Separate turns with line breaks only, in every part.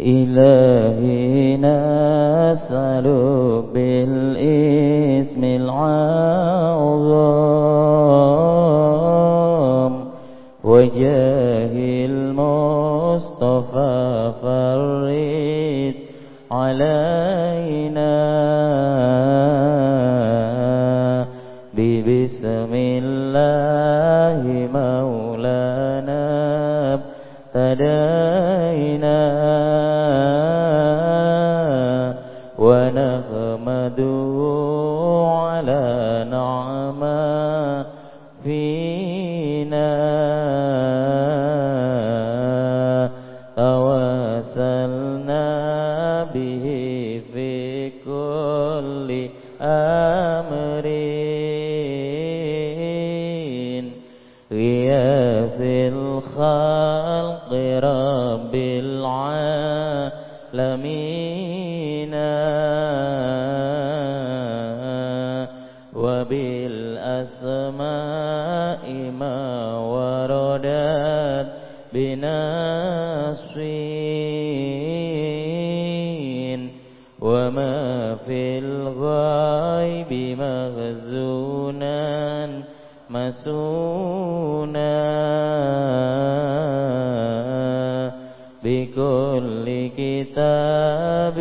إلهي نسألك بالإسم العظام. وجاه المصطفى فرد علينا ببسم الله مولانا ابتدينا. محصين وما في الغيب مخزونا مسونا. بكل كتاب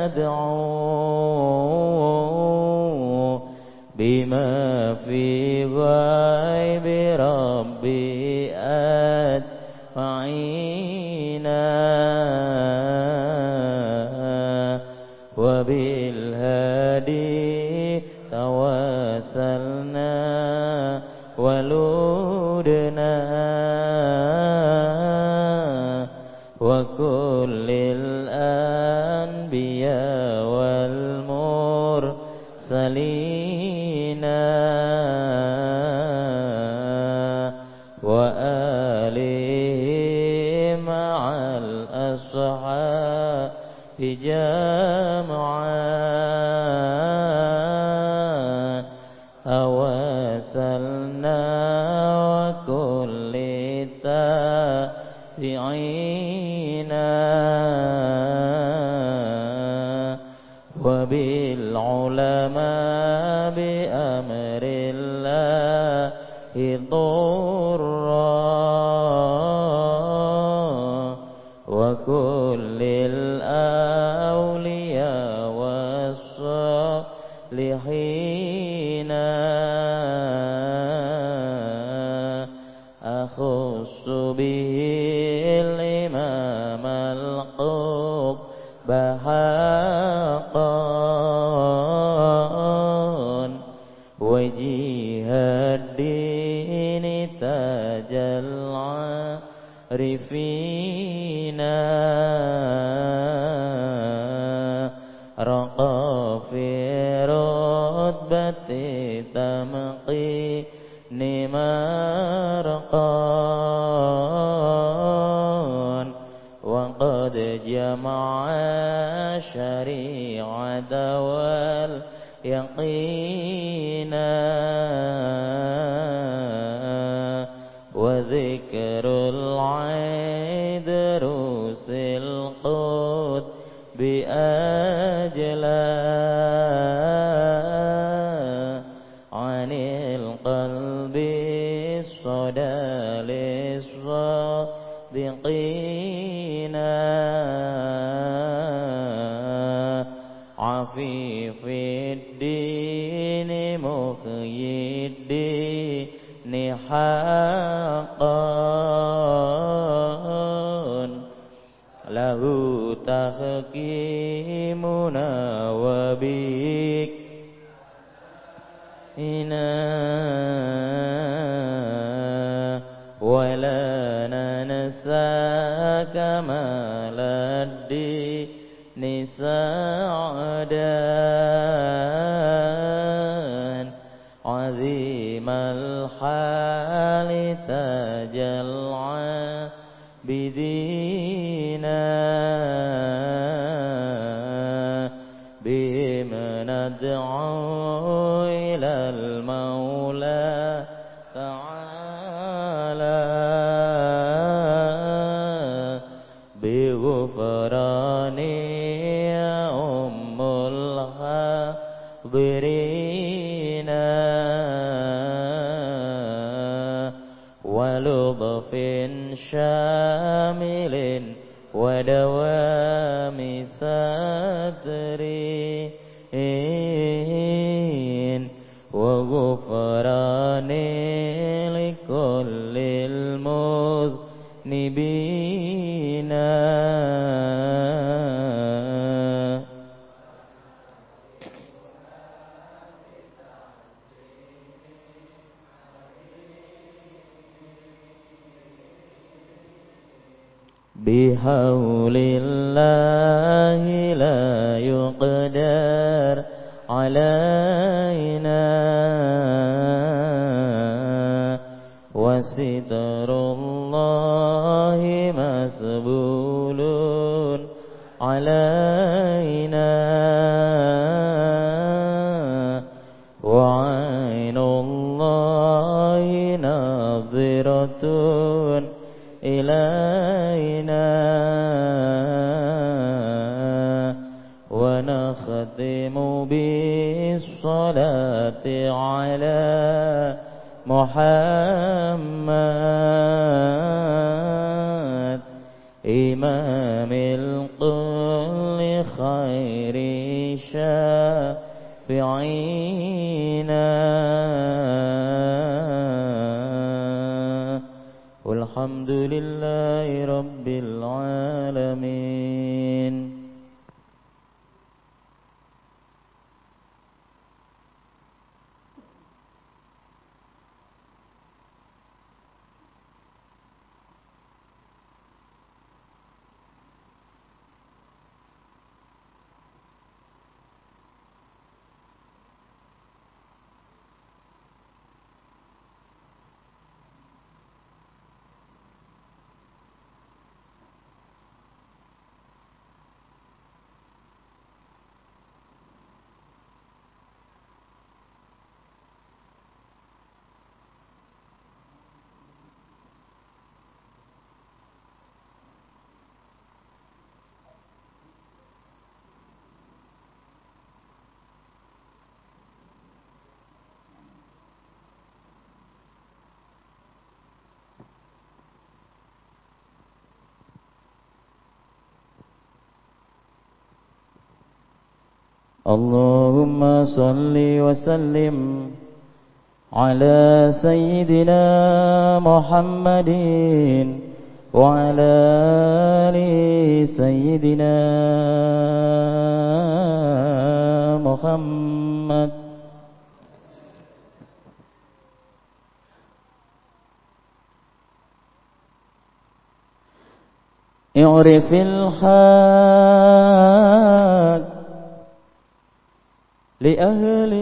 매매 جمعا أواسلنا وكل تابعينا وبالعلماء بأمر الله ضوء بحول الله لا يقدر علينا. وستر الله مسبول علينا بالصلاة على محمد. اللهم صل وسلم على سيدنا محمد وعلى آل سيدنا محمد. اعرف الحق لأهل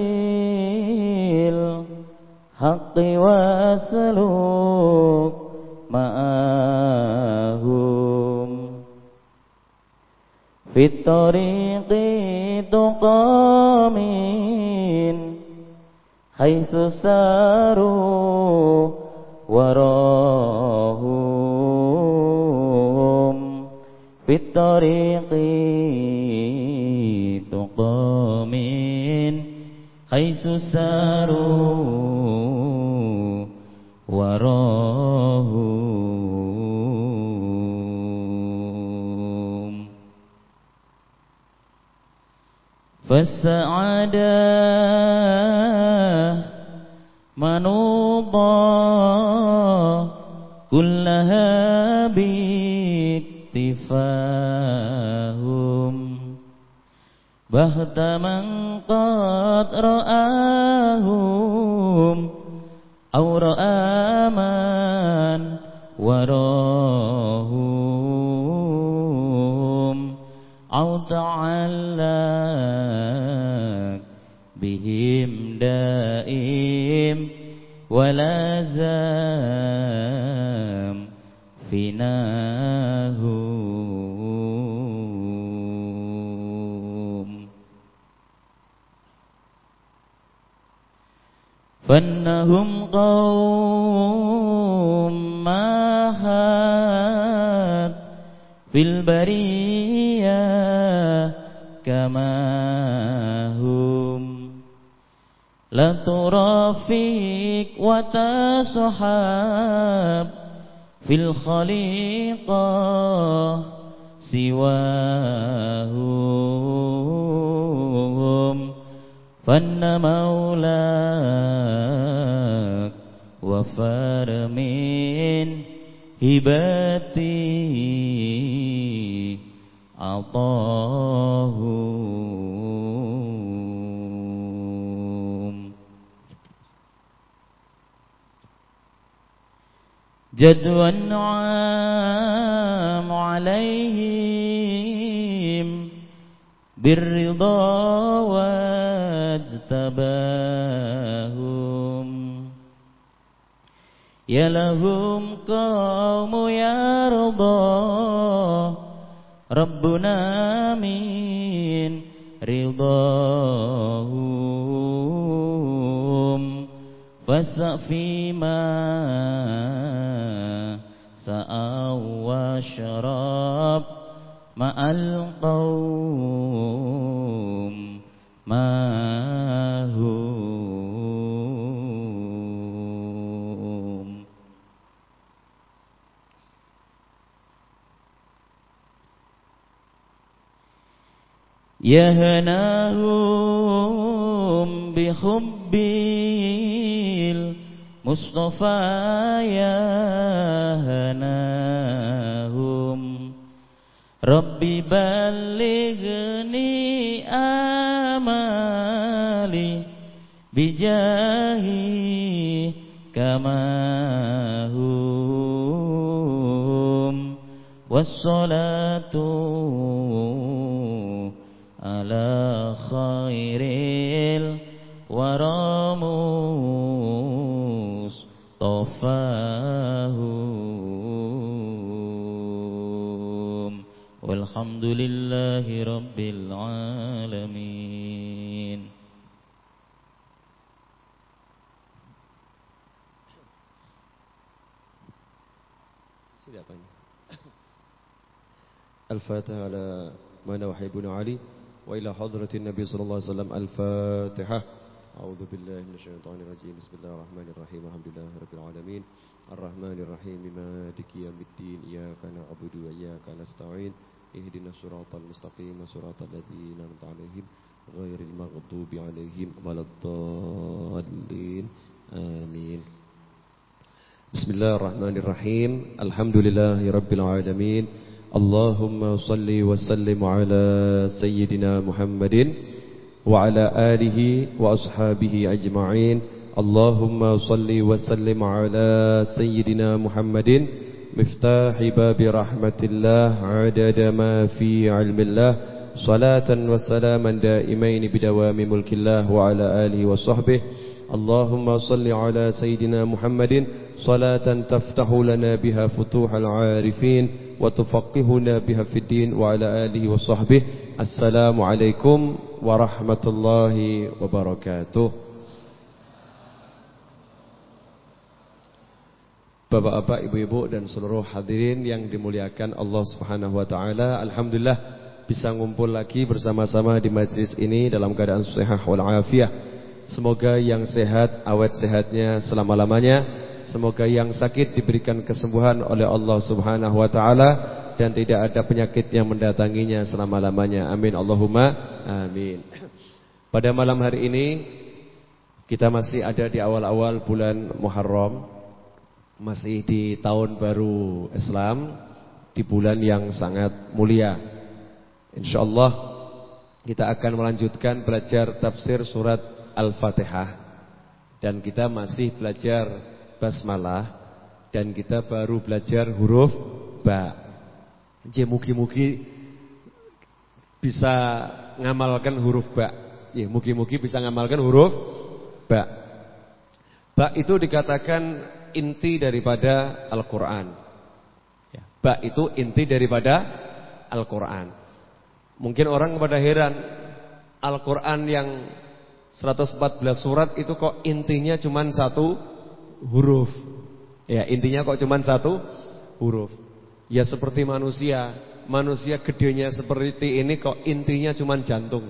الحق واسلوك معهم. في الطريق تقامين حيث ساروا وراهم. في الطريق تقامين حيث ساروا وراهم. فالسعادة منوضة كلها باكتفاهم بهت من قد رآهم أو رأى من وراهم أو تعلق بهم دائم ولا زام فيناهم فإنهم قوم ماهات في البرية كما لا ترافق وتصحاب في الخليقة سواهم فن مولاك وفار من هباتي عطاه جدوى النعام عليهم بالرضا واجتباهم يا لهم قوم يرضى ربنا من رضاهم. فاستغفي ما سأى وشراب مع القوم. ما هم يهناهم بحب المصطفى يهناهم ربي بلغني آمالي بجاهي كما هم والصلاة على خير الورى مصطفاهم والحمد لله رب العالمين.
الفاتحة على ما نوحي بن علي وإلى حضرة النبي صلى الله عليه وسلم. الفاتحة. أعوذ بالله من الشيطان الرجيم. بسم الله الرحمن الرحيم. الحمد لله رب العالمين. الرحمن الرحيم. مالك يوم الدين. إياك نعبد وإياك نستعين. اهدنا الصراط المستقيم صراط الذين أنعمت عليهم غير المغضوب عليهم ولا الضالين آمين بسم الله الرحمن الرحيم الحمد لله رب العالمين اللهم صل وسلم على سيدنا محمد وعلى آله وأصحابه أجمعين اللهم صل وسلم على سيدنا محمد مفتاح باب رحمة الله عدد ما في علم الله صلاة وسلاما دائمين بدوام ملك الله وعلى آله وصحبه. اللهم صل على سيدنا محمد صلاة تفتح لنا بها فتوح العارفين وتفقهنا بها في الدين وعلى آله وصحبه. السلام عليكم warahmatullahi wabarakatuh Bapak-bapak, ibu-ibu dan seluruh hadirin yang dimuliakan Allah Subhanahu wa taala, alhamdulillah bisa ngumpul lagi bersama-sama di majlis ini dalam keadaan sehat wal afiah. Semoga yang sehat awet sehatnya selama-lamanya. Semoga yang sakit diberikan kesembuhan oleh Allah Subhanahu wa taala dan tidak ada penyakit yang mendatanginya selama-lamanya. Amin Allahumma amin. Pada malam hari ini kita masih ada di awal-awal bulan Muharram, masih di tahun baru Islam, di bulan yang sangat mulia. Insyaallah kita akan melanjutkan belajar tafsir surat Al-Fatihah dan kita masih belajar basmalah dan kita baru belajar huruf ba. Je mugi-mugi bisa ngamalkan huruf ba. Ya, mugi-mugi bisa ngamalkan huruf ba. Ba itu dikatakan inti daripada Al-Quran. Ya, ba itu inti daripada Al-Quran. Mungkin orang kepada heran, Al-Quran yang 114 surat itu kok intinya cuma satu huruf. Ya, intinya kok cuma satu huruf. Ya seperti manusia, manusia gedenya seperti ini kok intinya cuma jantung.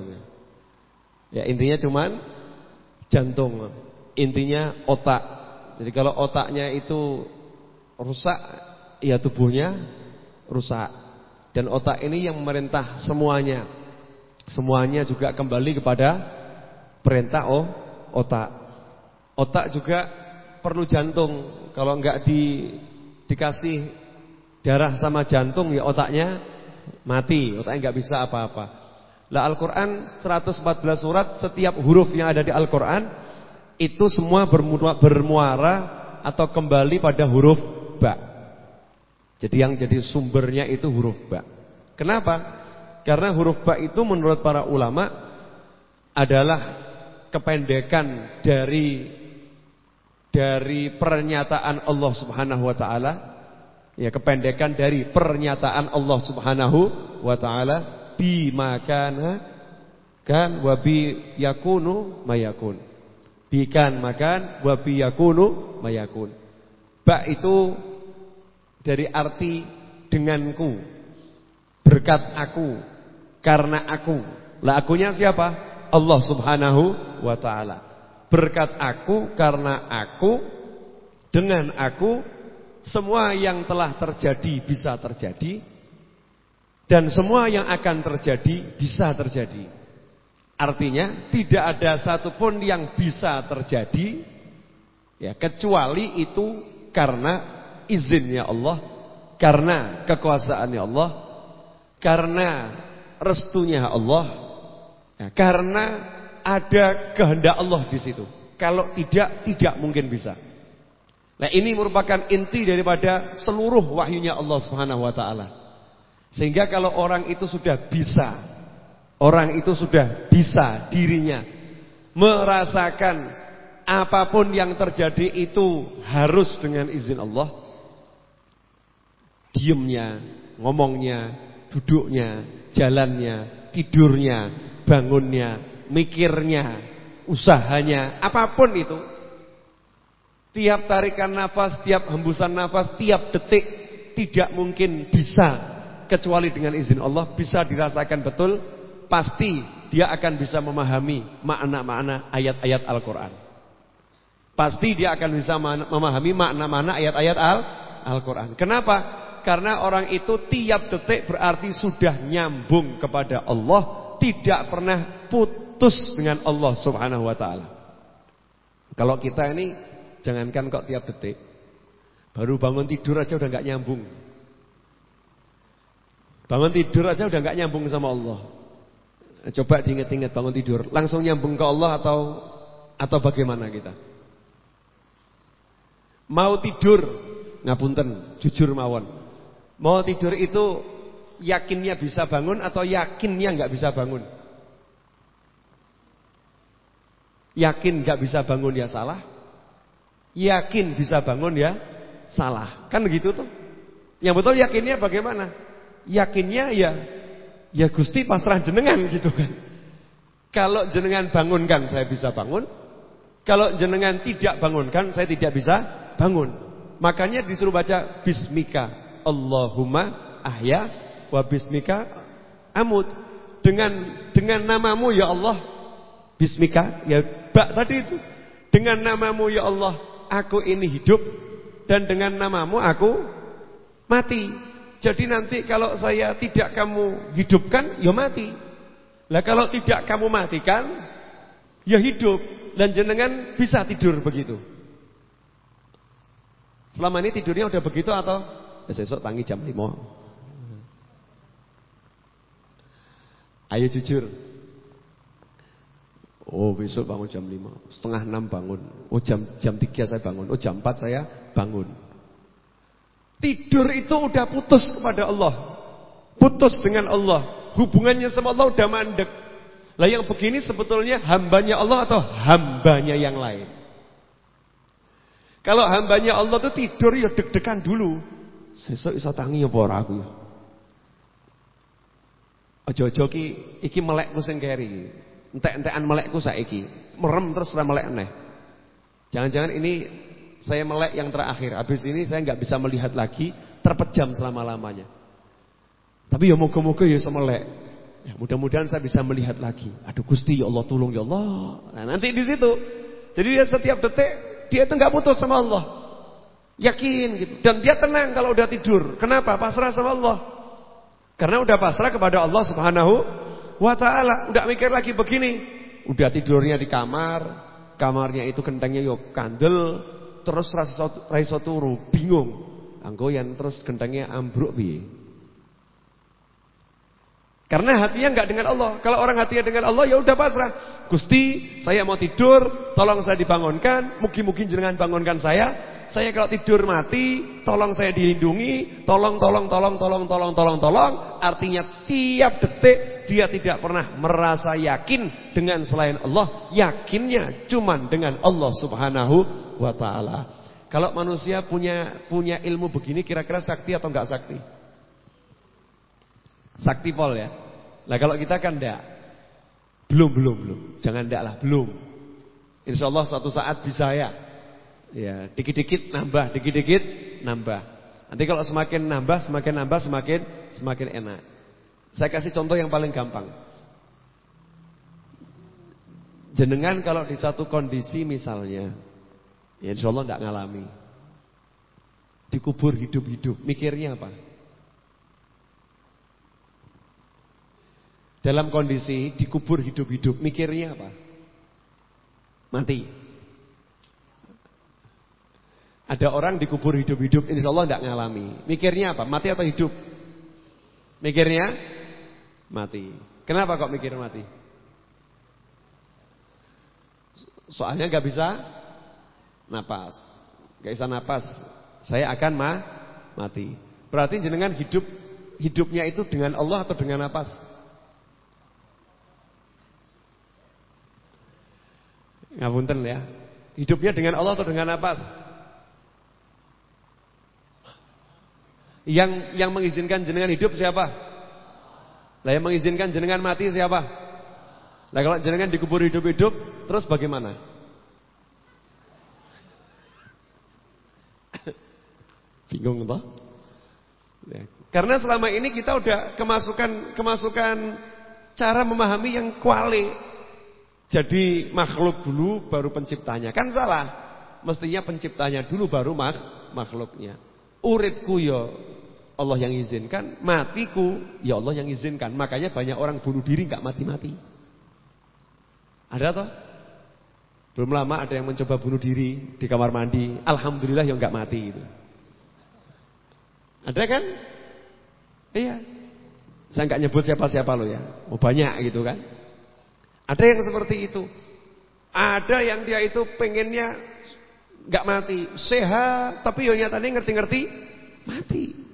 Ya, intinya cuma jantung. Intinya otak. Jadi kalau otaknya itu rusak, ya tubuhnya rusak. Dan otak ini yang memerintah semuanya. Semuanya juga kembali kepada perintah oh, otak. Otak juga perlu jantung. Kalau enggak di dikasih darah sama jantung ya otaknya mati, otaknya enggak bisa apa-apa. Lah Al-Qur'an 114 surat setiap huruf yang ada di Al-Qur'an itu semua bermuara atau kembali pada huruf ba. Jadi yang jadi sumbernya itu huruf ba. Kenapa? Karena huruf ba itu menurut para ulama adalah kependekan dari dari pernyataan Allah Subhanahu wa taala. Ya, kependekan dari pernyataan Allah Subhanahu wa taala bi makana kan wa bi yakunu mayakun. Bikan makan wabi yakunu mayakun. Ba itu dari arti denganku, berkat aku, karena aku. Lah akunya siapa? Allah Subhanahu wa taala. Berkat aku karena aku dengan aku semua yang telah terjadi bisa terjadi dan semua yang akan terjadi bisa terjadi. Artinya tidak ada satupun yang bisa terjadi ya kecuali itu karena izinnya Allah, karena kekuasaannya Allah, karena restunya Allah, ya, karena ada kehendak Allah di situ. Kalau tidak, tidak mungkin bisa. Nah ini merupakan inti daripada seluruh wahyunya Allah Subhanahu Wa Taala. Sehingga kalau orang itu sudah bisa Orang itu sudah bisa dirinya merasakan apa pun yang terjadi itu harus dengan izin Allah. Diamnya, ngomongnya, duduknya, jalannya, tidurnya, bangunnya, mikirnya, usahanya, apa pun itu. Tiap tarikan nafas, tiap hembusan nafas, tiap detik tidak mungkin bisa kecuali dengan izin Allah bisa dirasakan betul pasti dia akan bisa memahami makna-makna ayat-ayat Al-Quran. Pasti dia akan bisa memahami makna-makna ayat-ayat Al-Quran. Kenapa? Karena orang itu tiap detik berarti sudah nyambung kepada Allah, tidak pernah putus dengan Allah Subhanahu wa taala. Kalau kita ini jangankan kok tiap detik, baru bangun tidur aja udah nggak nyambung. Bangun tidur aja udah nggak nyambung sama Allah. Coba diingat-ingat bangun tidur, langsung nyambung ke Allah atau atau bagaimana kita? Mau tidur, ngapunten, jujur mawon. Mau tidur itu yakinnya bisa bangun atau yakinnya nggak bisa bangun? Yakin nggak bisa bangun ya salah. Yakin bisa bangun ya salah. Kan begitu tuh. Yang betul yakinnya bagaimana? Yakinnya ya Ya Gusti pasrah jenengan gitu kan. Kalau jenengan bangunkan saya bisa bangun. Kalau jenengan tidak bangunkan saya tidak bisa bangun. Makanya disuruh baca bismika Allahumma ahya wa bismika amut. Dengan dengan namamu ya Allah. Bismika ya bak tadi itu. Dengan namamu ya Allah aku ini hidup dan dengan namamu aku mati. Jadi nanti kalau saya tidak kamu hidupkan, ya mati. Lah kalau tidak kamu matikan, ya hidup. Dan jenengan bisa tidur begitu. Selama ini tidurnya udah begitu atau besok tangi jam 5. Ayo jujur. Oh besok bangun jam 5 Setengah 6 bangun Oh jam jam 3 saya bangun Oh jam 4 saya bangun Tidur itu udah putus kepada Allah. Putus dengan Allah. Hubungannya sama Allah udah mandek. Lah yang begini sebetulnya hambanya Allah atau hambanya yang lain? Kalau hambanya Allah tuh tidur ya deg-degan dulu. Sesuk iso tangi apa ora aku ya. Aja-aja ki iki melekku sing keri. Entek-entekan melekku saiki. Merem terus ora melek aneh. Jangan-jangan ini saya melek yang terakhir. Habis ini saya nggak bisa melihat lagi, terpejam selama-lamanya. Tapi ya moga-moga ya semelek. Ya, mudah-mudahan saya bisa melihat lagi. Aduh Gusti ya Allah tolong ya Allah. Nah, nanti di situ. Jadi dia setiap detik dia itu nggak putus sama Allah. Yakin gitu. Dan dia tenang kalau udah tidur. Kenapa? Pasrah sama Allah. Karena udah pasrah kepada Allah Subhanahu wa taala. Udah mikir lagi begini. Udah tidurnya di kamar, kamarnya itu kentengnya yuk kandel, terus raiso turu, bingung. Anggoyan terus kentengnya ambruk piye? Karena hatinya enggak dengan Allah. Kalau orang hatinya dengan Allah ya udah pasrah. Gusti, saya mau tidur, tolong saya dibangunkan. Mungkin-mungkin jangan bangunkan saya. Saya kalau tidur mati, tolong saya dilindungi. Tolong, tolong, tolong, tolong, tolong, tolong, tolong. Artinya tiap detik dia tidak pernah merasa yakin dengan selain Allah. Yakinnya cuman dengan Allah Subhanahu wa taala. Kalau manusia punya punya ilmu begini kira-kira sakti atau enggak sakti? Sakti pol ya. Nah kalau kita kan enggak. Belum, belum, belum. Jangan enggak lah, belum. Insya Allah suatu saat bisa ya. Ya, dikit-dikit nambah, dikit-dikit nambah. Nanti kalau semakin nambah, semakin nambah, semakin semakin enak. Saya kasih contoh yang paling gampang. Jenengan kalau di satu kondisi misalnya, ya insya Allah tidak ngalami. Dikubur hidup-hidup, mikirnya apa? Dalam kondisi dikubur hidup-hidup, mikirnya apa? Mati. Ada orang dikubur hidup-hidup, insya Allah tidak ngalami. Mikirnya apa? Mati atau hidup? Mikirnya mati. Kenapa kok mikir mati? Soalnya nggak bisa napas, nggak bisa napas. Saya akan ma mati. Berarti jenengan hidup hidupnya itu dengan Allah atau dengan napas? Ngapunten ya. Hidupnya dengan Allah atau dengan napas? Yang yang mengizinkan jenengan hidup siapa? Lah yang mengizinkan jenengan mati siapa? Lah kalau jenengan dikubur hidup-hidup, terus bagaimana? Bingung toh? Ya. Karena selama ini kita udah kemasukan kemasukan cara memahami yang kuali jadi makhluk dulu baru penciptanya. Kan salah. Mestinya penciptanya dulu baru mak makhluknya. Uripku ya Allah yang izinkan, matiku ya Allah yang izinkan. Makanya banyak orang bunuh diri nggak mati-mati. Ada toh? Belum lama ada yang mencoba bunuh diri di kamar mandi. Alhamdulillah yang nggak mati itu. Ada kan? Iya. Saya nggak nyebut siapa-siapa lo ya. Oh banyak gitu kan. Ada yang seperti itu. Ada yang dia itu pengennya nggak mati, sehat, tapi yo nyatanya ngerti-ngerti mati.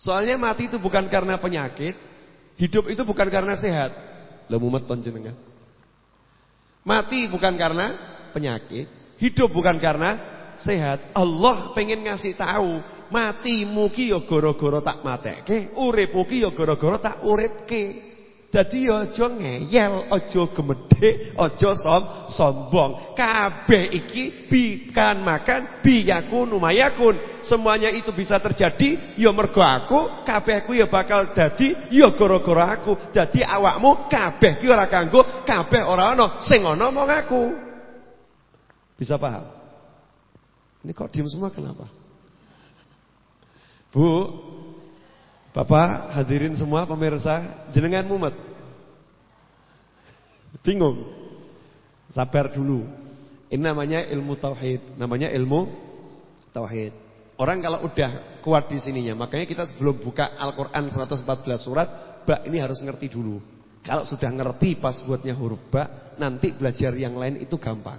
Soalnya mati itu bukan karena penyakit, hidup itu bukan karena sehat. Lah mumet. Mati bukan karena penyakit, hidup bukan karena sehat. Allah pengen ngasih tahu, mati muki yo goro-goro tak mateke, urip muki yo goro-goro tak uripke. Dadi aja ngeyel, aja gemedhe, aja som sombong. Kabeh iki bikan makan biyakun numayakun. Semuanya itu bisa terjadi ya mergo aku, kabehku ya bakal dadi ya gara-gara aku. Dadi awakmu kabeh ki ora kanggo, kabeh ora ana sing ana mong aku. Bisa paham? Ini kok diem semua kenapa? Bu, Bapak hadirin semua pemirsa, jenengan mumet. Bingung. Sabar dulu. Ini namanya ilmu tauhid, namanya ilmu tauhid. Orang kalau udah kuat di sininya, makanya kita sebelum buka Al-Qur'an 114 surat, bak ini harus ngerti dulu. Kalau sudah ngerti pas buatnya huruf bak, nanti belajar yang lain itu gampang.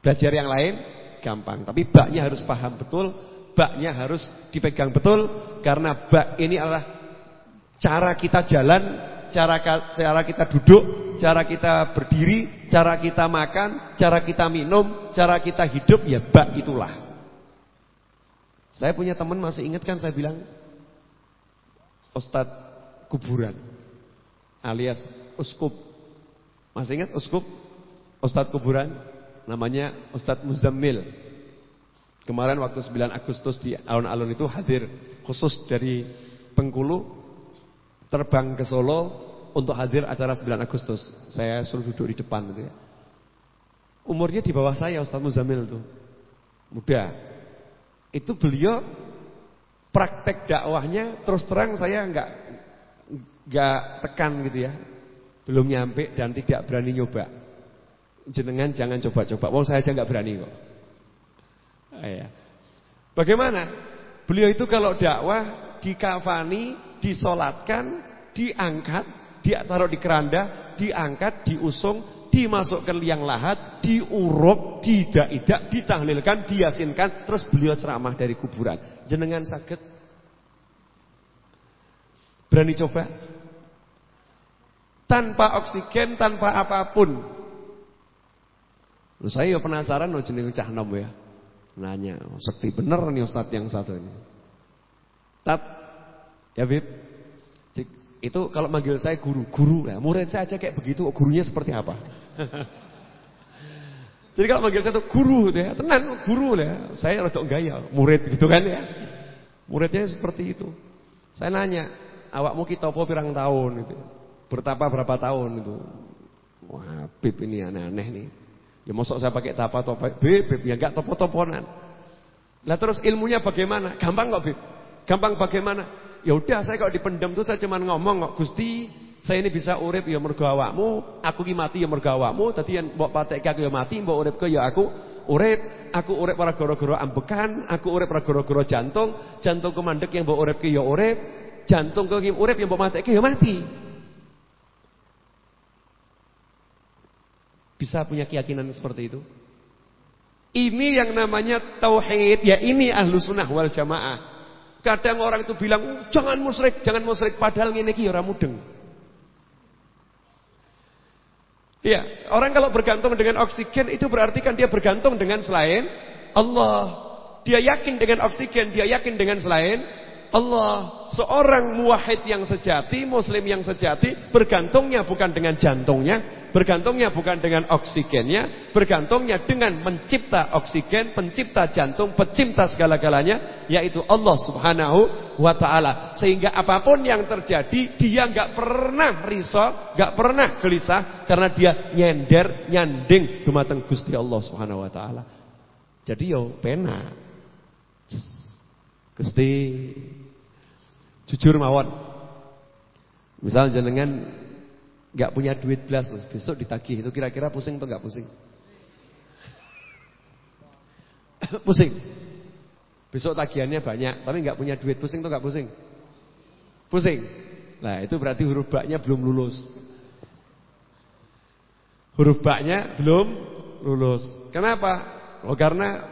Belajar yang lain gampang, tapi baknya harus paham betul baknya harus dipegang betul karena bak ini adalah cara kita jalan cara cara kita duduk, cara kita berdiri, cara kita makan, cara kita minum, cara kita hidup ya bak itulah. Saya punya teman masih ingat kan saya bilang Ustadz kuburan alias uskup. Masih ingat uskup? Ustadz kuburan namanya Ustadz Muzammil. Kemarin waktu 9 Agustus di alun-alun itu hadir khusus dari Bengkulu terbang ke Solo untuk hadir acara 9 Agustus. Saya suruh duduk di depan gitu ya. Umurnya di bawah saya Ustaz Muzamil itu. Muda. Itu beliau praktek dakwahnya terus terang saya enggak enggak tekan gitu ya. Belum nyampe dan tidak berani nyoba. Jenengan jangan coba-coba. Wong saya aja enggak berani kok. Iya. Bagaimana? Beliau itu kalau dakwah dikafani, disolatkan, diangkat, dia taruh di keranda, diangkat, diusung, dimasukkan liang lahat, diuruk, didaidak, ditahlilkan, diasinkan, terus beliau ceramah dari kuburan. Jenengan sakit? Berani coba? Tanpa oksigen, tanpa apa pun. Loh, saya penasaran loh jeneng cah nom ya. Nanya, sekti bener nih Ustadz yang satu ini. Tat, ya Bib. Itu kalau manggil saya guru, guru. Nah, murid saya aja kayak begitu, gurunya seperti apa? Jadi kalau manggil saya tuh guru gitu ya, tenang guru lah. Saya rada gaya, murid gitu kan ya. Muridnya seperti itu. Saya nanya, awakmu kita apa pirang tahun gitu. Bertapa berapa tahun itu? Wah, Bib ini aneh-aneh nih. Ya mosok saya pakai tapa topa, Bib, Bib ya enggak topo-toponan. Lah terus ilmunya bagaimana? Gampang kok, Bib. Gampang bagaimana? Ya udah saya kalau dipendam tuh saya cuma ngomong kok Gusti, saya ini bisa urip ya mergo awakmu, aku ki mati ya mergo awakmu, dadi yen mbok patekke aku ya mati, mbok uripke ya aku urip, aku urip ora gara-gara ambekan, aku urip ora gara-gara jantung, jantungku mandek yang mbok uripke ya urip, jantungku ki urip yang mbok matekke ya mati. Bisa punya keyakinan seperti itu? Ini yang namanya tauhid, ya ini ahlu sunnah wal jamaah. Kadang orang itu bilang, jangan musyrik, jangan musyrik. Padahal ini ki ora mudeng. Ya, orang kalau bergantung dengan oksigen itu berarti kan dia bergantung dengan selain Allah. Dia yakin dengan oksigen, dia yakin dengan selain Allah. Seorang muwahhid yang sejati, muslim yang sejati, bergantungnya bukan dengan jantungnya, Bergantungnya bukan dengan oksigennya, bergantungnya dengan mencipta oksigen, pencipta jantung, pencipta segala-galanya, yaitu Allah Subhanahu wa taala. Sehingga apa pun yang terjadi, dia nggak pernah risau, nggak pernah gelisah karena dia nyender, nyanding dumateng Gusti Allah Subhanahu wa taala. Jadi yo pena. Gusti jujur mawon. Misal jenengan nggak punya duit belas besok ditagih itu kira-kira pusing atau nggak pusing? pusing. Besok tagihannya banyak, tapi nggak punya duit pusing atau nggak pusing? Pusing. Nah itu berarti huruf baknya belum lulus. Huruf baknya belum lulus. Kenapa? Oh karena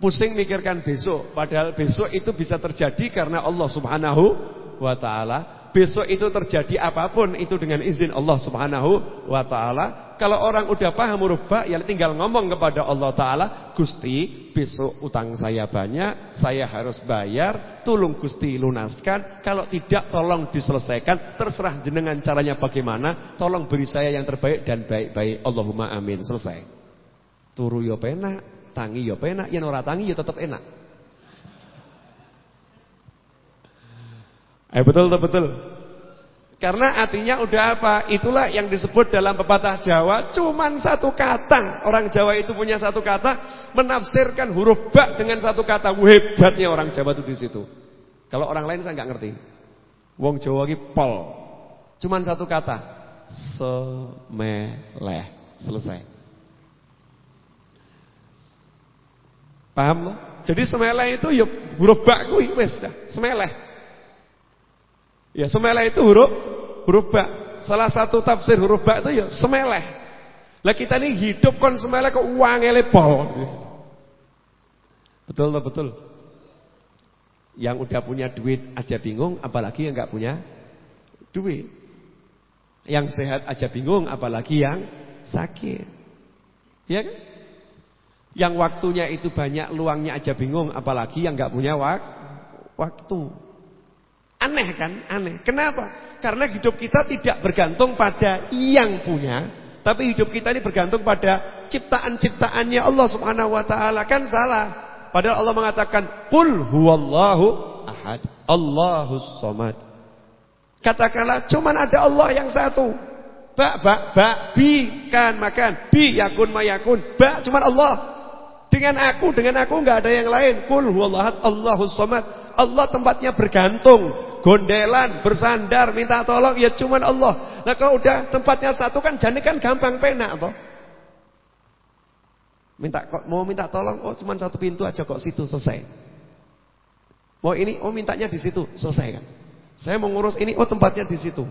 pusing mikirkan besok. Padahal besok itu bisa terjadi karena Allah Subhanahu wa taala besok itu terjadi apa pun itu dengan izin Allah Subhanahu wa taala. Kalau orang udah paham huruf ba ya tinggal ngomong kepada Allah taala, "Gusti, besok utang saya banyak, saya harus bayar, tolong Gusti lunaskan. Kalau tidak tolong diselesaikan, terserah jenengan caranya bagaimana, tolong beri saya yang terbaik dan baik-baik. Allahumma amin." Selesai. Turu yo penak, tangi yo penak, yen ora tangi yo tetap enak. Eh betul betul betul. Karena artinya udah apa? Itulah yang disebut dalam pepatah Jawa cuman satu kata. Orang Jawa itu punya satu kata menafsirkan huruf ba dengan satu kata. Hebatnya orang Jawa itu di situ. Kalau orang lain saya nggak ngerti. Wong Jawa ini pol. Cuman satu kata. Semeleh. Selesai. Paham? Jadi semeleh itu ya huruf ba kuwi wis dah, semeleh. Ya semeleh itu huruf huruf ba. Salah satu tafsir huruf ba itu ya semeleh. Lah kita ini hidup kon semeleh kok uangnya pol. Betul betul betul. Yang udah punya duit aja bingung, apalagi yang nggak punya duit. Yang sehat aja bingung apalagi yang sakit. Ya kan? Yang waktunya itu banyak, luangnya aja bingung apalagi yang nggak punya wak waktu. Aneh kan? Aneh. Kenapa? Karena hidup kita tidak bergantung pada yang punya, tapi hidup kita ini bergantung pada ciptaan-ciptaannya Allah Subhanahu wa taala. Kan salah. Padahal Allah mengatakan, "Qul huwallahu ahad, Allahus samad." Katakanlah cuman ada Allah yang satu. Ba ba ba bi kan makan, bi yakun mayakun. Ba cuman Allah. Dengan aku, dengan aku enggak ada yang lain. Qul huwallahu ahad, Allahus samad. Allah tempatnya bergantung gondelan, bersandar, minta tolong ya cuman Allah. Nah kalau udah tempatnya satu kan jani kan gampang penak toh. Minta mau minta tolong, oh cuma satu pintu aja kok situ selesai. Mau ini, oh mintanya di situ selesai kan. Saya mau ngurus ini, oh tempatnya di situ.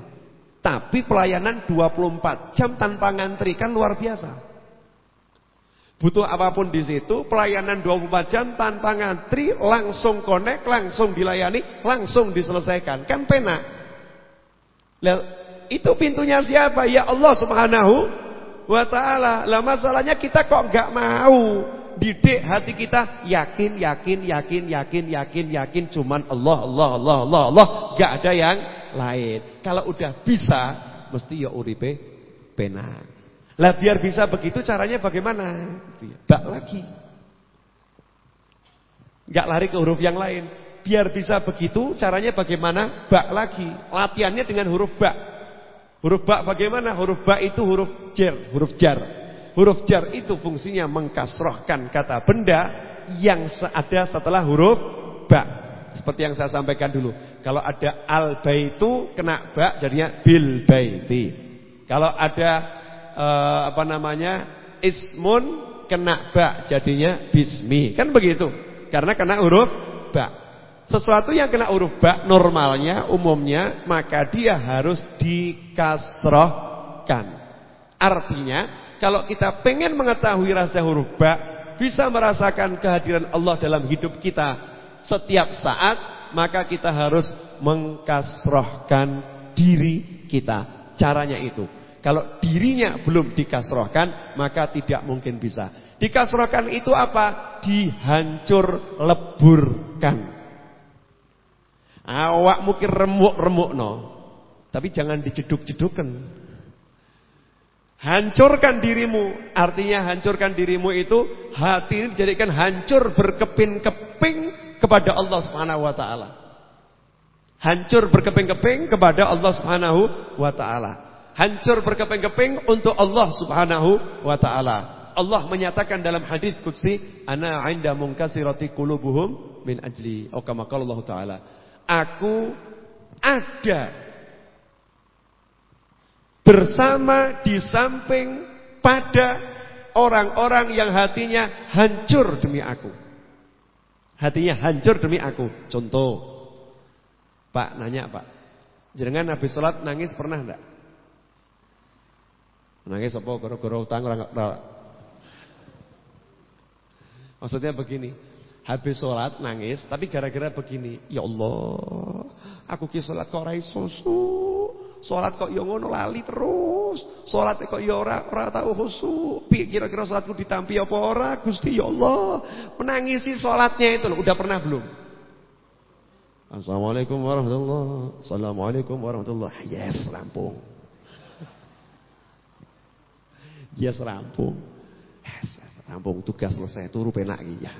Tapi pelayanan 24 jam tanpa ngantri kan luar biasa. Butuh apa pun di situ, pelayanan 24 jam tanpa ngantri, langsung connect, langsung dilayani, langsung diselesaikan. Kan penak. itu pintunya siapa? Ya Allah Subhanahu wa taala. Lah masalahnya kita kok enggak mau didik hati kita yakin yakin yakin yakin yakin yakin cuman Allah Allah Allah Allah Allah enggak ada yang lain. Kalau udah bisa mesti ya uripe penak. Lah biar bisa begitu caranya bagaimana? Bak lagi. Enggak lari ke huruf yang lain. Biar bisa begitu caranya bagaimana? Bak lagi. Latihannya dengan huruf bak. Huruf ba bagaimana? Huruf ba itu huruf jar, huruf jar. Huruf jar itu fungsinya mengkasrohkan kata benda yang ada setelah huruf ba. Seperti yang saya sampaikan dulu. Kalau ada al baitu kena ba jadinya bil baiti. Kalau ada uh, apa namanya? ismun kena ba jadinya bismi. Kan begitu. Karena kena huruf ba. Sesuatu yang kena huruf ba normalnya umumnya maka dia harus dikasrohkan. Artinya kalau kita pengen mengetahui rasa huruf ba bisa merasakan kehadiran Allah dalam hidup kita setiap saat maka kita harus mengkasrohkan diri kita. Caranya itu. Kalau dirinya belum dikasrohkan maka tidak mungkin bisa. Dikasrohkan itu apa? Dihancur leburkan. Awak mungkin remuk-remuk no. Tapi jangan dijeduk-jedukkan. Hancurkan dirimu. Artinya hancurkan dirimu itu hati ini dijadikan hancur berkeping-keping kepada Allah Subhanahu wa taala. Hancur berkeping-keping kepada Allah Subhanahu wa taala. Hancur berkeping-keping untuk Allah Subhanahu wa taala. Allah menyatakan dalam hadis qudsi, "Ana 'inda munkasirati qulubuhum min ajli." Oh kama Allah taala aku ada bersama di samping pada orang-orang yang hatinya hancur demi aku. Hatinya hancur demi aku. Contoh. Pak nanya Pak. Jangan habis sholat nangis pernah enggak? Nangis apa gara-gara utang orang Maksudnya begini, Habis sholat nangis, tapi gara-gara begini, ya Allah, aku ki sholat kok ora iso Sholat kok ya ngono lali terus. Sholat kok ya ora ora tau khusu. Kira-kira sholatku ditampi apa ora? Gusti ya Allah, menangisi sholatnya itu loh. Udah pernah belum? Assalamualaikum warahmatullahi Assalamualaikum warahmatullahi Yes, rampung. Yes, rampung. Yes, rampung tugas selesai turu penak ya.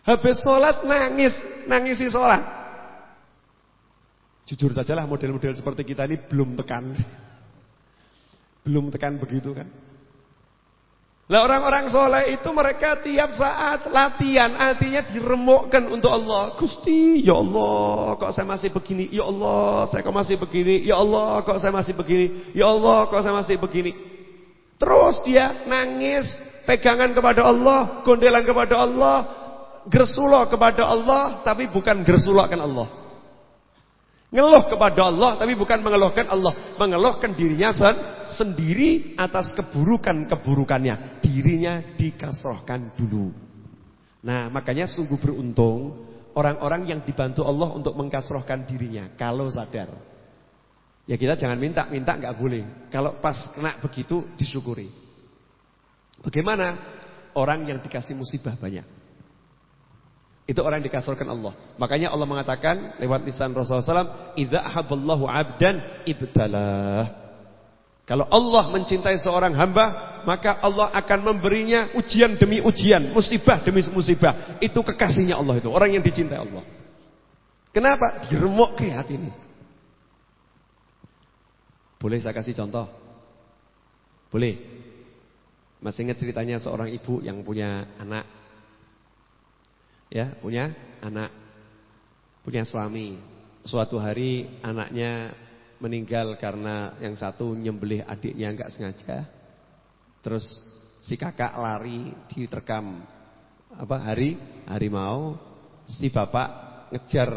Habis sholat nangis, nangisi sholat. Jujur sajalah model-model seperti kita ini belum tekan. Belum tekan begitu kan. Lah orang-orang soleh itu mereka tiap saat latihan artinya diremukkan untuk Allah. Gusti, ya Allah, kok saya masih begini? Ya Allah, saya kok masih begini? Ya Allah, kok saya masih begini? Ya Allah, kok saya masih begini? Terus dia nangis, pegangan kepada Allah, gondelan kepada Allah, gersuloh kepada Allah tapi bukan gersulahkan Allah. Ngeluh kepada Allah tapi bukan mengeluhkan Allah, mengeluhkan dirinya sen sendiri atas keburukan-keburukannya. Dirinya dikasrohkan dulu. Nah, makanya sungguh beruntung orang-orang yang dibantu Allah untuk mengkasrohkan dirinya kalau sadar. Ya kita jangan minta, minta nggak boleh. Kalau pas kena begitu disyukuri. Bagaimana orang yang dikasih musibah banyak? Itu orang yang dikasurkan Allah. Makanya Allah mengatakan lewat lisan Rasulullah SAW, "Idza ahabballahu 'abdan ibtalah." Kalau Allah mencintai seorang hamba, maka Allah akan memberinya ujian demi ujian, musibah demi musibah. Itu kekasihnya Allah itu, orang yang dicintai Allah. Kenapa? Diremuk ke hati ini. Boleh saya kasih contoh? Boleh. Masih ingat ceritanya seorang ibu yang punya anak. Ya, punya anak. Punya suami. Suatu hari anaknya meninggal karena yang satu nyembelih adiknya nggak sengaja. Terus si kakak lari diterkam apa hari harimau. Si bapak ngejar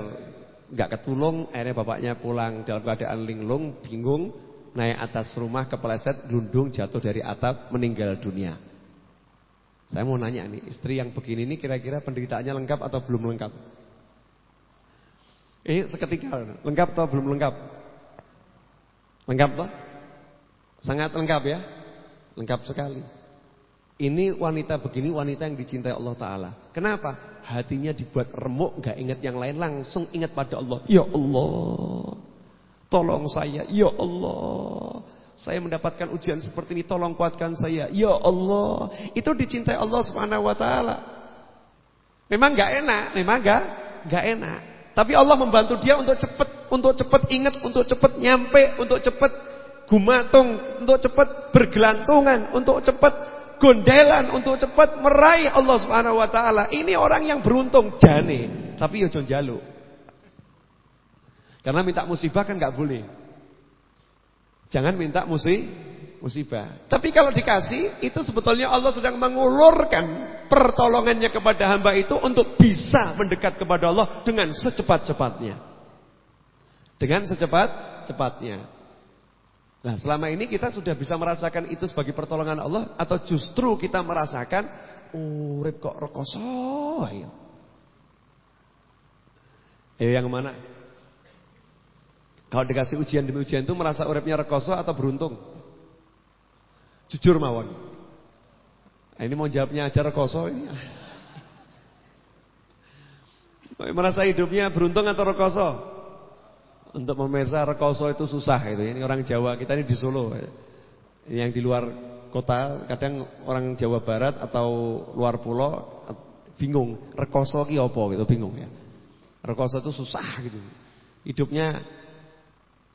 nggak ketulung, akhirnya bapaknya pulang dalam keadaan linglung, bingung, naik atas rumah kepleset, gelundung jatuh dari atap, meninggal dunia. Saya mau nanya nih, istri yang begini ini kira-kira penderitaannya lengkap atau belum lengkap? Eh, seketika lengkap atau belum lengkap? Lengkap toh? Sangat lengkap ya? Lengkap sekali. Ini wanita begini wanita yang dicintai Allah Ta'ala. Kenapa? Hatinya dibuat remuk, gak ingat yang lain, langsung ingat pada Allah. Ya Allah, tolong saya. Ya Allah, saya mendapatkan ujian seperti ini, tolong kuatkan saya. Ya Allah, itu dicintai Allah Subhanahu Wa Ta'ala. Memang gak enak, memang gak, gak enak. Tapi Allah membantu dia untuk cepat, untuk cepat ingat, untuk cepat nyampe, untuk cepat gumatung, untuk cepat bergelantungan, untuk cepat gondelan, untuk cepat meraih Allah Subhanahu wa taala. Ini orang yang beruntung jane, tapi yo jaluk. Karena minta musibah kan nggak boleh. Jangan minta musi, musibah. Tapi kalau dikasih, itu sebetulnya Allah sedang mengulurkan pertolongannya kepada hamba itu untuk bisa mendekat kepada Allah dengan secepat-cepatnya. Dengan secepat-cepatnya. Nah selama ini kita sudah bisa merasakan itu sebagai pertolongan Allah Atau justru kita merasakan Urip kok rekoso ya. Eh yang mana? Kalau dikasih ujian demi ujian itu merasa uripnya rekoso atau beruntung? Jujur mawon Nah, ini mau jawabnya aja rekoso ini. Merasa hidupnya beruntung atau rekoso? Untuk pemirsa rekoso itu susah itu. Ini orang Jawa, kita ini di Solo. Yang di luar kota, kadang orang Jawa Barat atau luar pulau bingung. Rekoso ki apa gitu, bingung ya. Rekoso itu susah gitu. Hidupnya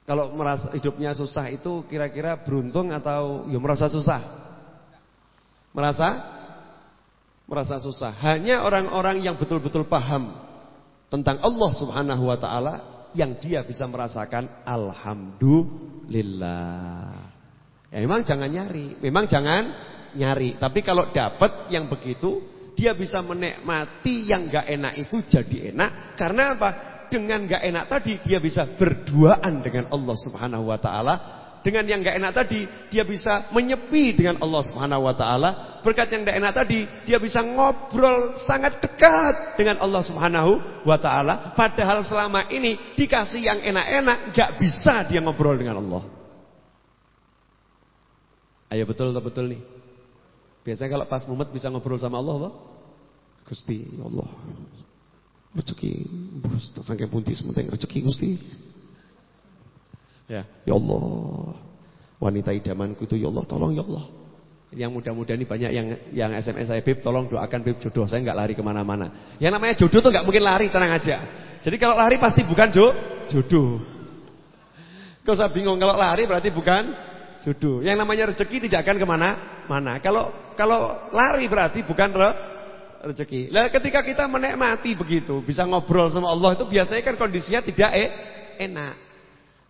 kalau merasa hidupnya susah itu kira-kira beruntung atau ya merasa susah? Merasa merasa susah. Hanya orang-orang yang betul-betul paham tentang Allah Subhanahu wa taala yang dia bisa merasakan alhamdulillah. Ya memang jangan nyari, memang jangan nyari. Tapi kalau dapat yang begitu, dia bisa menikmati yang gak enak itu jadi enak. Karena apa? Dengan gak enak tadi dia bisa berduaan dengan Allah Subhanahu wa taala dengan yang gak enak tadi, dia bisa menyepi dengan Allah Subhanahu wa taala. Berkat yang gak enak tadi, dia bisa ngobrol sangat dekat dengan Allah Subhanahu wa taala. Padahal selama ini dikasih yang enak-enak, gak bisa dia ngobrol dengan Allah. Ayo betul atau betul nih? Biasanya kalau pas mumet bisa ngobrol sama Allah, Allah. Gusti, Allah. Rezeki, bos, sangke punti sementing rezeki Gusti. Ya, ya Allah. Wanita idamanku itu ya Allah, tolong ya Allah. Yang muda-muda ini banyak yang yang SMS saya Bib, tolong doakan Bib jodoh saya nggak lari ke mana-mana. Yang namanya jodoh tuh nggak mungkin lari, tenang aja. Jadi kalau lari pasti bukan jo, jodoh. Kau usah bingung kalau lari berarti bukan jodoh. Yang namanya rezeki tidak akan ke mana-mana. Kalau kalau lari berarti bukan re, rezeki. Lah ketika kita menikmati begitu, bisa ngobrol sama Allah itu biasanya kan kondisinya tidak eh, enak.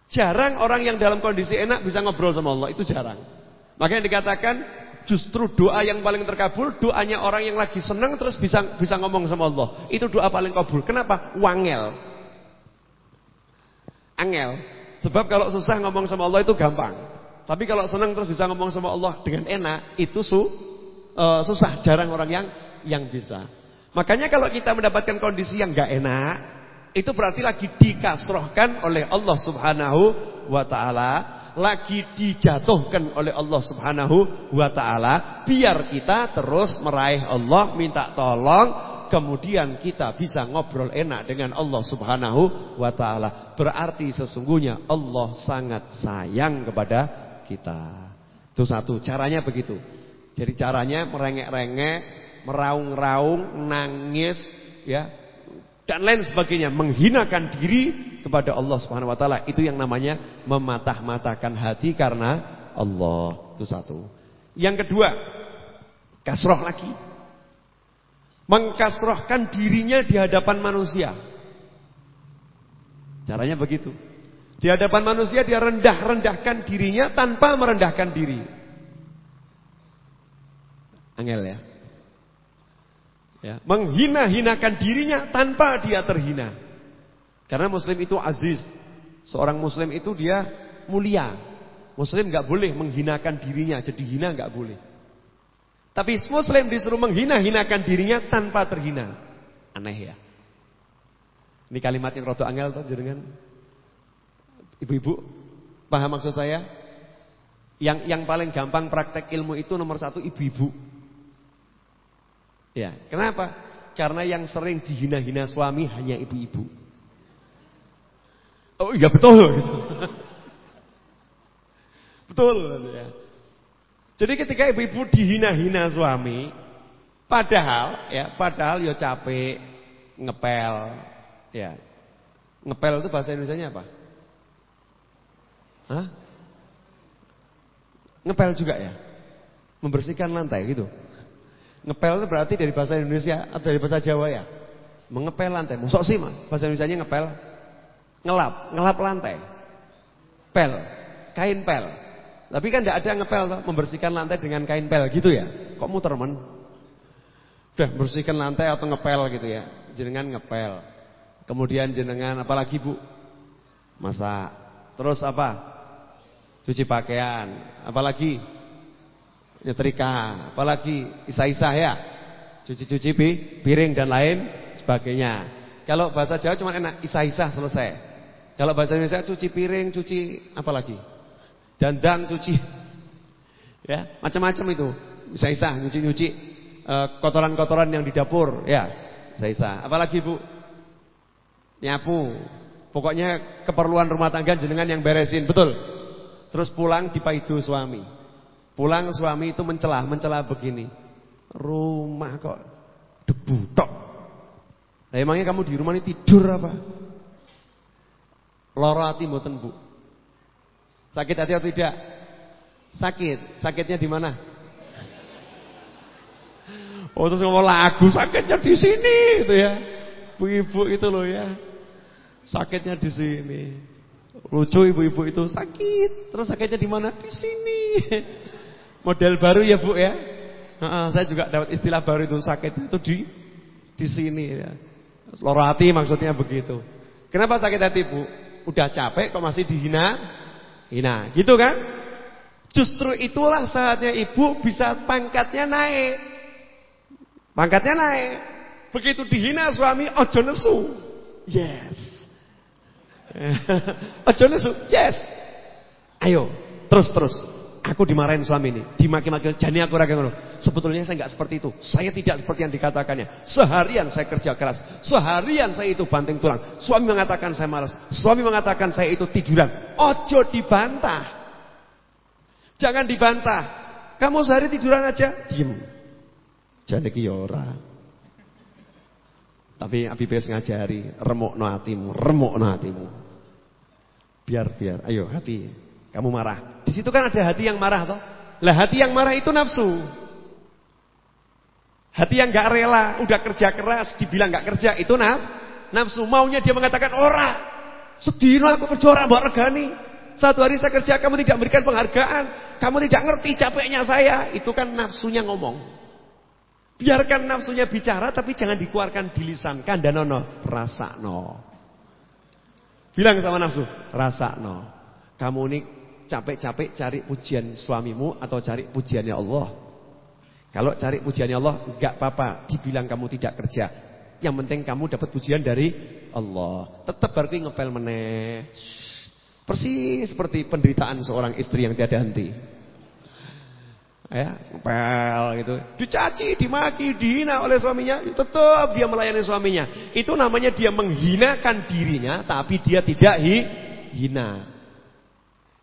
Jarang orang yang dalam kondisi enak bisa ngobrol sama Allah, itu jarang. Makanya dikatakan justru doa yang paling terkabul doanya orang yang lagi senang terus bisa bisa ngomong sama Allah. Itu doa paling kabul. Kenapa? Wangel. Angel. Sebab kalau susah ngomong sama Allah itu gampang. Tapi kalau senang terus bisa ngomong sama Allah dengan enak, itu su, uh, susah. Jarang orang yang yang bisa. Makanya kalau kita mendapatkan kondisi yang gak enak, Itu berarti lagi dikasrohkan oleh Allah Subhanahu wa taala, lagi dijatuhkan oleh Allah Subhanahu wa taala biar kita terus meraih Allah, minta tolong, kemudian kita bisa ngobrol enak dengan Allah Subhanahu wa taala. Berarti sesungguhnya Allah sangat sayang kepada kita. Itu satu, caranya begitu. Jadi caranya merengek-rengek, meraung-raung, nangis, ya, dan lain sebagainya, menghinakan diri kepada Allah Subhanahu wa taala. Itu yang namanya mematah-matahkan hati karena Allah. Itu satu. Yang kedua, kasroh lagi. Mengkasrohkan dirinya di hadapan manusia. Caranya begitu. Di hadapan manusia dia rendah-rendahkan dirinya tanpa merendahkan diri. Angel ya. Ya, menghina-hinakan dirinya tanpa dia terhina. Karena muslim itu aziz. Seorang muslim itu dia mulia. Muslim nggak boleh menghinakan dirinya, jadi hina nggak boleh. Tapi muslim disuruh menghina-hinakan dirinya tanpa terhina. Aneh ya. Ini kalimat yang roto angel tuh jenengan. Ibu-ibu, paham maksud saya? Yang yang paling gampang praktek ilmu itu nomor satu ibu-ibu. Ya, kenapa? Karena yang sering dihina-hina suami hanya ibu-ibu. Oh iya betul gitu. betul ya. Jadi ketika ibu-ibu dihina-hina suami, padahal ya, padahal ya capek, ngepel, ya. Ngepel itu bahasa Indonesia apa? Hah? Ngepel juga ya? Membersihkan lantai gitu. Ngepel itu berarti dari bahasa Indonesia atau dari bahasa Jawa ya? Mengepel lantai. Musok sih mah. Bahasa Indonesia ngepel. Ngelap, ngelap lantai. Pel, kain pel. Tapi kan tidak ada ngepel toh, membersihkan lantai dengan kain pel gitu ya. Kok muter men? Udah bersihkan lantai atau ngepel gitu ya. Jenengan ngepel. Kemudian jenengan apalagi Bu? Masak. Terus apa? Cuci pakaian. Apalagi? Nyetrika, apalagi isa-isa ya. Cuci-cuci piring dan lain sebagainya. Kalau bahasa Jawa cuma enak isa-isa selesai. Kalau bahasa Indonesia cuci piring, cuci apalagi? Dandan, cuci ya, macam-macam itu. Isa-isa, nyuci-nyuci eh, kotoran-kotoran yang di dapur, ya. Isa-isa. Apalagi Bu? Nyapu. Pokoknya keperluan rumah tangga jenengan yang beresin, betul? Terus pulang dipaidu suami. Pulang suami itu mencela, mencela begini. Rumah kok debu tok. Nah, emangnya kamu di rumah ini tidur apa? Loro hati mboten, Bu. Sakit hati atau tidak? Sakit. Sakitnya di mana? Oh, terus ngomong lagu, sakitnya di sini itu ya. Bu-ibu itu loh ya. Sakitnya di sini. Lucu ibu-ibu itu sakit. Terus sakitnya di mana? Di sini. Model baru ya Bu ya. Nah, saya juga dapat istilah baru itu sakit itu di di sini ya. Loro hati maksudnya begitu. Kenapa sakit hati Bu? Udah capek kok masih dihina? Hina, gitu kan? Justru itulah saatnya ibu bisa pangkatnya naik. Pangkatnya naik. Begitu dihina suami ojo nesu. Yes. ojo nesu. Yes. Ayo, terus terus. Aku dimarahin suami ini, dimaki-maki, jani aku raga ngono. Sebetulnya saya nggak seperti itu. Saya tidak seperti yang dikatakannya. Seharian saya kerja keras, seharian saya itu banting tulang. Suami mengatakan saya malas, suami mengatakan saya itu tiduran. Ojo dibantah. Jangan dibantah. Kamu sehari tiduran aja, diem. Jane ki ya ora. Tapi Abi Bes ngajari, remukno hatimu, remukno hatimu. Biar biar, ayo hati. Kamu marah. Di situ kan ada hati yang marah toh. Lah hati yang marah itu nafsu. Hati yang gak rela, udah kerja keras, dibilang gak kerja, itu naf, nafsu. Maunya dia mengatakan, ora, sedih aku kerja ora mbak regani. Satu hari saya kerja, kamu tidak memberikan penghargaan. Kamu tidak ngerti capeknya saya. Itu kan nafsunya ngomong. Biarkan nafsunya bicara, tapi jangan dikeluarkan di lisan. Kandanono, rasa no. Bilang sama nafsu, rasa no. Kamu ini capek-capek cari pujian suamimu atau cari pujiannya Allah. Kalau cari pujiannya Allah enggak apa-apa, dibilang kamu tidak kerja. Yang penting kamu dapat pujian dari Allah. Tetap berarti ngepel meneh. Persis seperti penderitaan seorang istri yang tiada henti. Ya, ngepel gitu. Dicaci, dimaki, dihina oleh suaminya, tetap dia melayani suaminya. Itu namanya dia menghinakan dirinya tapi dia tidak hi, hina.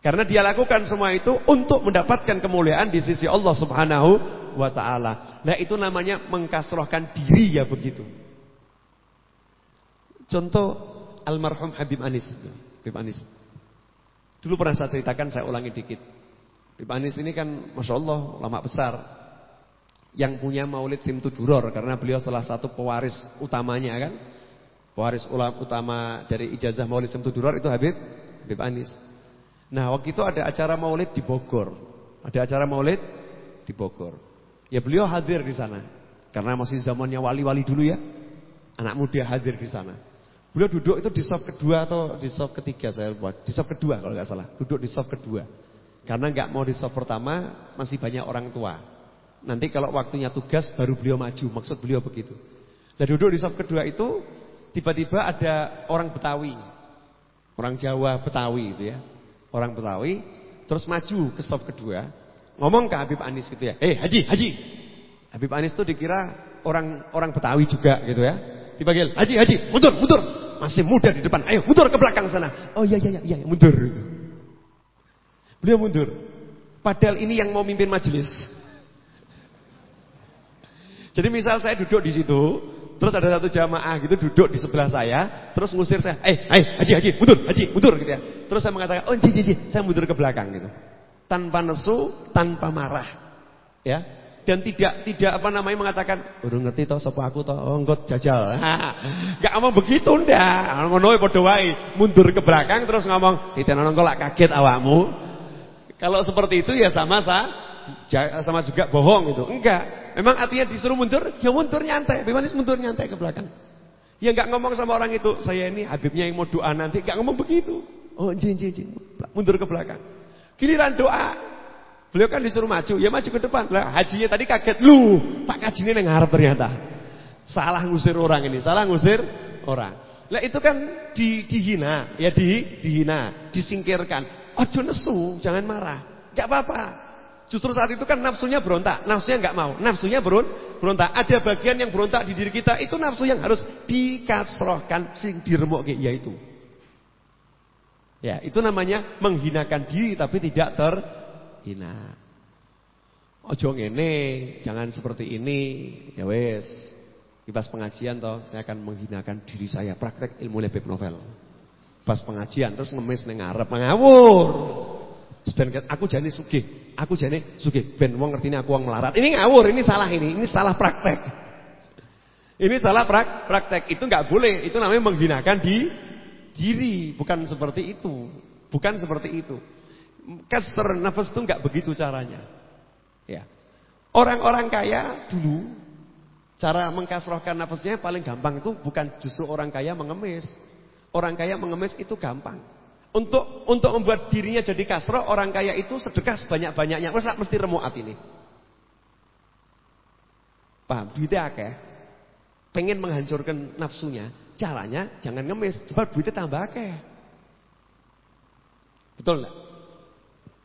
Karena dia lakukan semua itu untuk mendapatkan kemuliaan di sisi Allah Subhanahu wa taala. Nah, itu namanya mengkasrohkan diri ya begitu. Contoh almarhum Habib Anis. Habib Anis. Dulu pernah saya ceritakan, saya ulangi dikit. Habib Anis ini kan Masya Allah lama besar. Yang punya maulid Simtuduror. Karena beliau salah satu pewaris utamanya kan. Pewaris utama dari ijazah maulid Simtuduror itu Habib, Habib Anis. Nah waktu itu ada acara maulid di Bogor. Ada acara maulid di Bogor. Ya beliau hadir di sana. Karena masih zamannya wali-wali dulu ya. Anak muda hadir di sana. Beliau duduk itu di soft kedua atau di soft ketiga saya buat. Di soft kedua kalau nggak salah. Duduk di soft kedua. Karena nggak mau di soft pertama masih banyak orang tua. Nanti kalau waktunya tugas baru beliau maju. Maksud beliau begitu. Nah duduk di soft kedua itu tiba-tiba ada orang Betawi. Orang Jawa Betawi itu ya orang Betawi, terus maju ke stop kedua, ngomong ke Habib Anis gitu ya, eh Haji, Haji. Habib Anis tuh dikira orang orang Betawi juga gitu ya. Dipanggil, Haji, Haji, mundur, mundur. Masih muda di depan, ayo mundur ke belakang sana. Oh iya, iya, iya, iya mundur. Beliau mundur. Padahal ini yang mau mimpin majelis. Jadi misal saya duduk di situ, Terus ada satu jamaah gitu duduk di sebelah saya, terus ngusir saya, "Eh, eh, Haji, Haji, mundur, Haji, mundur" gitu ya. Terus saya mengatakan, "Oh, Haji, Haji, saya mundur ke belakang" gitu. Tanpa nesu, tanpa marah. Ya. Dan tidak tidak apa namanya mengatakan, "Urung ngerti toh sapa aku toh, oh nggot jajal." Enggak ngomong begitu ndak. Ngono wae padha wae, mundur ke belakang terus ngomong, "Titenono kok lak kaget awakmu." Kalau seperti itu ya sama sama juga bohong itu. Enggak. Memang artinya disuruh mundur, ya mundur nyantai. Bimanis mundur nyantai ke belakang. Ya enggak ngomong sama orang itu, saya ini Habibnya yang mau doa nanti, enggak ngomong begitu. Oh, jin jin jin. Mundur ke belakang. Giliran doa. Beliau kan disuruh maju, ya maju ke depan. Lah hajinya tadi kaget, lu, Pak kajinya yang ngarep ternyata. Salah ngusir orang ini, salah ngusir orang. Lah itu kan di, dihina, ya di, dihina, disingkirkan. Ojo nesu, jangan marah. Enggak apa-apa. Justru saat itu kan nafsunya berontak, nafsunya nggak mau, nafsunya beron, berontak. Ada bagian yang berontak di diri kita, itu nafsu yang harus dikasrohkan, sing diremuk ya itu. Ya, itu namanya menghinakan diri tapi tidak terhina. Ojo ngene, jangan seperti ini. Ya wes. Pas pengajian toh, saya akan menghinakan diri saya praktek ilmu lebih novel. Pas pengajian terus ngemis neng ngarep ngawur. Ben aku jane sugih, aku jane sugih ben wong ngertine aku wong melarat. Ini ngawur, ini salah ini, ini salah praktek. Ini salah prak, praktek. Itu nggak boleh. Itu namanya menghinakan di diri, bukan seperti itu. Bukan seperti itu. Kasar nafas itu nggak begitu caranya. Ya. Orang-orang kaya dulu cara mengkasrohkan nafasnya paling gampang itu bukan justru orang kaya mengemis. Orang kaya mengemis itu gampang. Untuk untuk membuat dirinya jadi kasro, orang kaya itu sedekah sebanyak-banyaknya. Wes mesti remuat ini. Paham? Duitnya akeh. Pengen menghancurkan nafsunya. Caranya jangan ngemis, sebab duitnya tambah akeh. Betul enggak?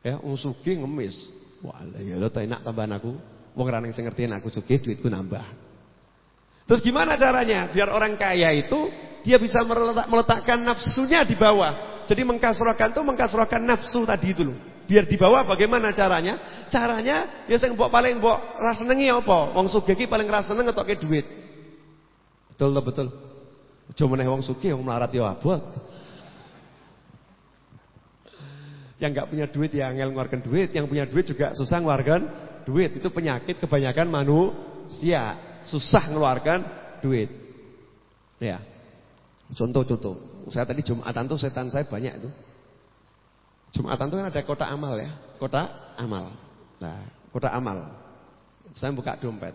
Ya, wong ngemis. Wah, ya lo enak tambahan aku. Wong ra sing ngertiin aku sugih, duitku nambah. Terus gimana caranya biar orang kaya itu dia bisa meletak, meletakkan nafsunya di bawah jadi mengkasrohkan itu mengkasrohkan nafsu tadi itu loh. Biar dibawa bagaimana caranya? Caranya ya sing mbok paling mbok ra senengi apa? Wong sugih iki paling ra seneng ngetokke duit. Betul loh betul. Aja meneh wong sugih wong melarat ya abot. Yang enggak punya duit ya angel ngeluarkan duit, yang punya duit juga susah ngeluarkan duit. Itu penyakit kebanyakan manusia, susah ngeluarkan duit. Ya. Contoh-contoh. Saya tadi Jumatan tuh setan saya banyak itu. Jumatan tuh kan ada kota amal ya, kota amal. Nah, kota amal. Saya buka dompet.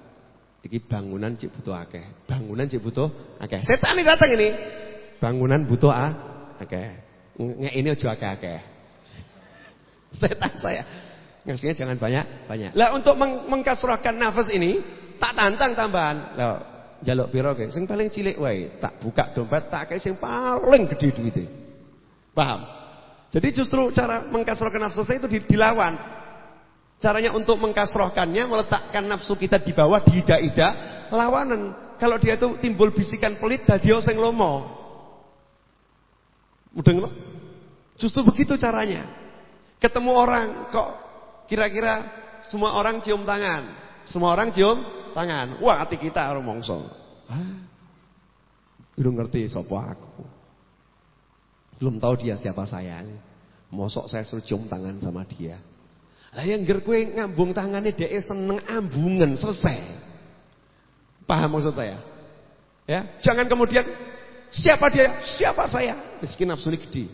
Iki bangunan cik butuh akeh. Bangunan cik butuh akeh. Setan ini datang ini. Bangunan butuh ah, akeh. Nggak ini aja akeh-akeh. Setan saya. Ngasihnya jangan banyak-banyak. Lah untuk meng mengkasrahkan nafas ini tak tantang tambahan. Lah jaluk piro ke? Sing paling cilik wae, tak buka dompet, tak kayak sing paling gede duitnya. Paham? Jadi justru cara mengkasrohkan nafsu saya itu dilawan. Caranya untuk mengkasrohkannya meletakkan nafsu kita di bawah di ida-ida lawanan. Kalau dia itu timbul bisikan pelit dadi sing lomo. Mudeng Justru begitu caranya. Ketemu orang kok kira-kira semua orang cium tangan. Semua orang cium tangan. Wah, hati kita rumongso. Hah? Belum ngerti sapa aku. Belum tahu dia siapa saya. Mosok saya suruh cium tangan sama dia. Lah yang ger kowe ngambung tangannya dia seneng ambungan selesai. Paham maksud saya? Ya, jangan kemudian siapa dia? Siapa saya? Miskin nafsu ini gede.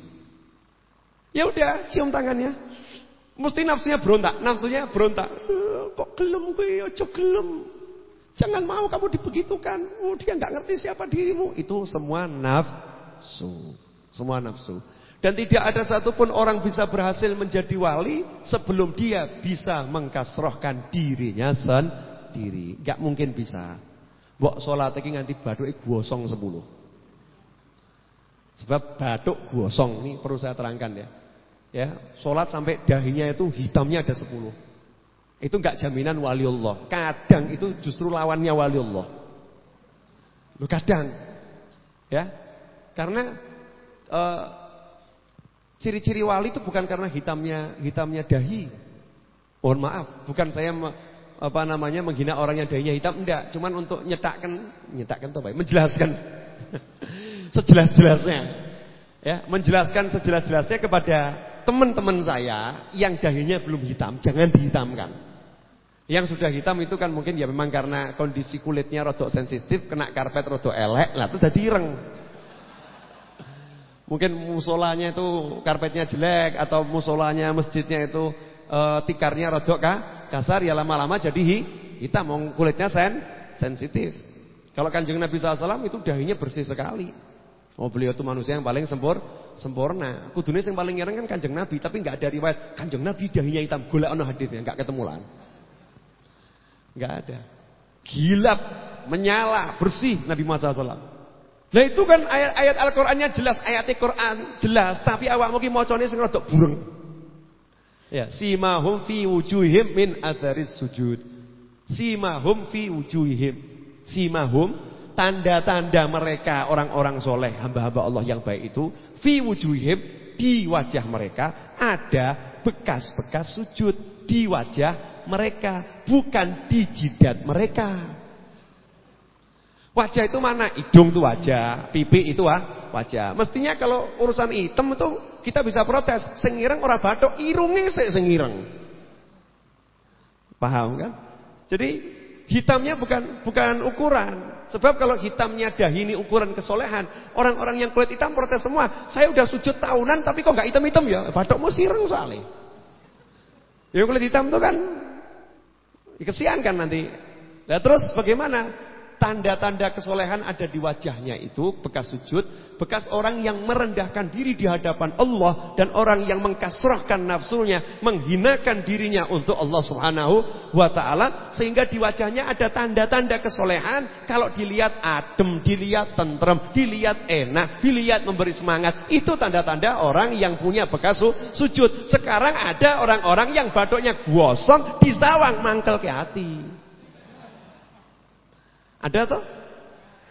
Ya udah, cium tangannya. Mesti nafsunya berontak, nafsunya berontak. Kok gelem kowe, aja gelem. Jangan mau kamu dibegitukan. Oh, dia nggak ngerti siapa dirimu. Itu semua nafsu. Semua nafsu. Dan tidak ada satupun orang bisa berhasil menjadi wali sebelum dia bisa mengkasrohkan dirinya sendiri. Gak mungkin bisa. Mbok sholat ini nganti batuk gosong sepuluh. Sebab batuk gosong ini perlu saya terangkan ya. Ya, sholat sampai dahinya itu hitamnya ada sepuluh. Itu enggak jaminan wali Allah. Kadang itu justru lawannya wali Allah. Lu kadang. Ya. Karena uh, ciri-ciri wali itu bukan karena hitamnya hitamnya dahi. Mohon maaf, bukan saya apa namanya menghina orang yang dahinya hitam enggak, cuman untuk nyetakkan nyetakkan tuh baik, menjelaskan sejelas-jelasnya. Ya, menjelaskan sejelas-jelasnya kepada teman-teman saya yang dahinya belum hitam, jangan dihitamkan. Yang sudah hitam itu kan mungkin ya memang karena kondisi kulitnya rodok sensitif, kena karpet rodok elek, lah itu jadi ireng. Mungkin musolanya itu karpetnya jelek atau musolanya masjidnya itu e, tikarnya rodok kah? kasar ya lama-lama jadi hi, hitam, kulitnya sen sensitif. Kalau kanjeng Nabi SAW itu dahinya bersih sekali. Oh beliau itu manusia yang paling sempur, sempurna. Kudunya yang paling ireng kan kanjeng Nabi, tapi nggak ada riwayat kanjeng Nabi dahinya hitam. Gula ono hadisnya nggak ketemu lah. Enggak ada. Gilap, menyala, bersih Nabi Muhammad SAW. Nah itu kan ayat-ayat Al-Qur'annya jelas, ayat Al-Qur'an jelas, tapi awak mungkin macane sing rada bureng. Ya, simahum fi wujuhim min atharis sujud. Simahum fi wujuhim. Simahum tanda-tanda mereka orang-orang soleh, hamba-hamba Allah yang baik itu fi wujuhim di wajah mereka ada bekas-bekas sujud di wajah mereka, bukan di jidat mereka. Wajah itu mana? Hidung itu wajah, pipi itu ah, wajah. Mestinya kalau urusan hitam itu kita bisa protes. Sengireng orang batuk, irungnya sengireng. Paham kan? Jadi hitamnya bukan bukan ukuran. Sebab kalau hitamnya dahi ini ukuran kesolehan, orang-orang yang kulit hitam protes semua. Saya udah sujud tahunan tapi kok nggak hitam-hitam ya? Batukmu sireng soalnya. Ya kulit hitam itu kan Ya, kesian kan nanti. Nah terus bagaimana? Tanda-tanda kesolehan ada di wajahnya itu bekas sujud, bekas orang yang merendahkan diri di hadapan Allah dan orang yang mengkasrahkan nafsunya, menghinakan dirinya untuk Allah Subhanahu wa taala sehingga di wajahnya ada tanda-tanda kesolehan kalau dilihat adem, dilihat tentrem, dilihat enak, dilihat memberi semangat. Itu tanda-tanda orang yang punya bekas sujud. Sekarang ada orang-orang yang batuknya gosong di sawang mangkel ke hati. Ada toh?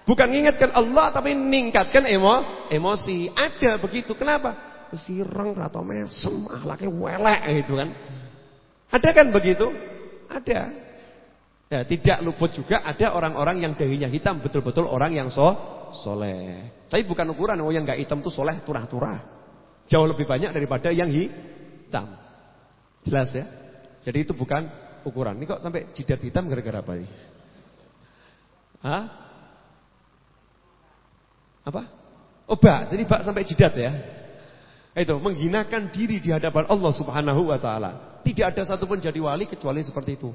Bukan mengingatkan Allah tapi meningkatkan emo, emosi. Ada begitu. Kenapa? Sireng atau mesem, ahlaknya welek gitu kan. Ada kan begitu? Ada. Ya, tidak luput juga ada orang-orang yang dahinya hitam betul-betul orang yang so soleh. Tapi bukan ukuran oh yang nggak hitam tuh soleh turah-turah. Jauh lebih banyak daripada yang hitam. Jelas ya? Jadi itu bukan ukuran. Ini kok sampai jidat hitam gara-gara apa ini? Hah? Apa? Bak, jadi bak sampai jidat ya. Itu menghinakan diri di hadapan Allah Subhanahu wa taala. Tidak ada satupun jadi wali kecuali seperti itu.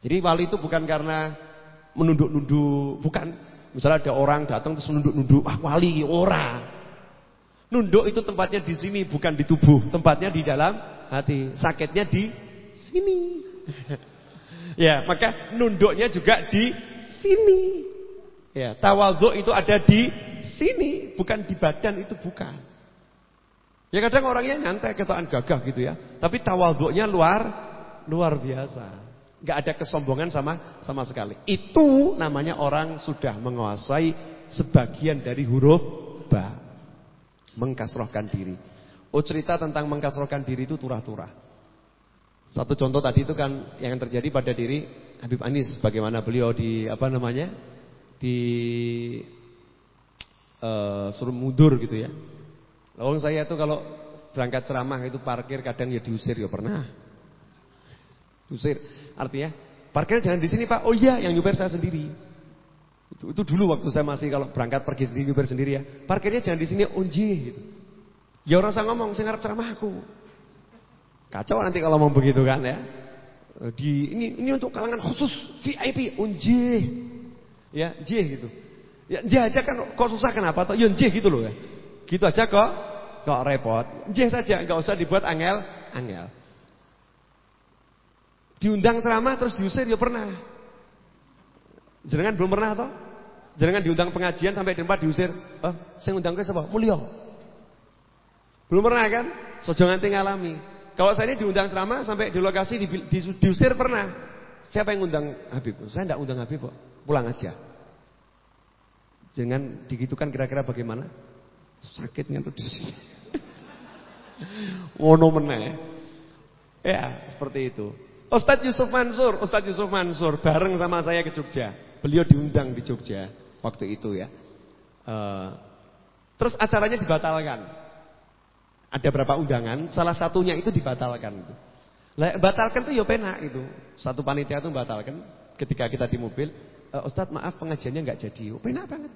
Jadi wali itu bukan karena menunduk-nunduk, bukan. Misalnya ada orang datang terus menunduk-nunduk, ah wali ora. Nunduk itu tempatnya di sini bukan di tubuh, tempatnya di dalam hati. Sakitnya di sini. ya, maka nunduknya juga di sini. Ya, tawadhu itu ada di sini, bukan di badan itu bukan. Ya kadang orangnya nyantai ketaan gagah gitu ya, tapi tawadhunya luar luar biasa. Gak ada kesombongan sama sama sekali. Itu namanya orang sudah menguasai sebagian dari huruf ba. Mengkasrohkan diri. Oh cerita tentang mengkasrohkan diri itu turah-turah. Satu contoh tadi itu kan yang terjadi pada diri Habib Anis bagaimana beliau di apa namanya? di uh, suruh mundur gitu ya. Lalu saya tuh kalau berangkat ceramah itu parkir kadang ya diusir ya pernah. Diusir. Artinya parkir jangan di sini Pak. Oh iya yang nyuper saya sendiri. Itu, itu dulu waktu saya masih kalau berangkat pergi sendiri nyuper sendiri ya. Parkirnya jangan di sini onji oh gitu. Ya orang saya ngomong saya ngarep ceramah aku. Kacau nanti kalau mau begitu kan ya. Di ini ini untuk kalangan khusus VIP onji. Oh Ya, J gitu. Ya, J aja kan kok susah kenapa toh? Ya J gitu loh ya. Gitu aja kok kok repot. J saja, enggak usah dibuat angel, angel. Diundang ceramah terus diusir ya pernah. Jenengan belum pernah toh? Jenengan diundang pengajian sampai tempat diusir. Oh, saya undang ke siapa? Mulya. Belum pernah kan? Sojo nganti ngalami. Kalau saya ini diundang ceramah sampai di lokasi di, di, diusir pernah. Siapa yang undang Habib? Saya tidak undang Habib kok. Pulang aja. Jangan digitukan kira-kira bagaimana? Sakitnya tuh di sini. Ngono meneh. Ya, seperti itu. Ustadz Yusuf Mansur, Ustadz Yusuf Mansur bareng sama saya ke Jogja. Beliau diundang di Jogja waktu itu ya. Uh, terus acaranya dibatalkan. Ada berapa undangan, salah satunya itu dibatalkan. Lah batalkan tuh ya penak gitu. Satu panitia tuh batalkan ketika kita di mobil, e, Ustadz maaf pengajiannya nggak jadi. Oh, penak banget.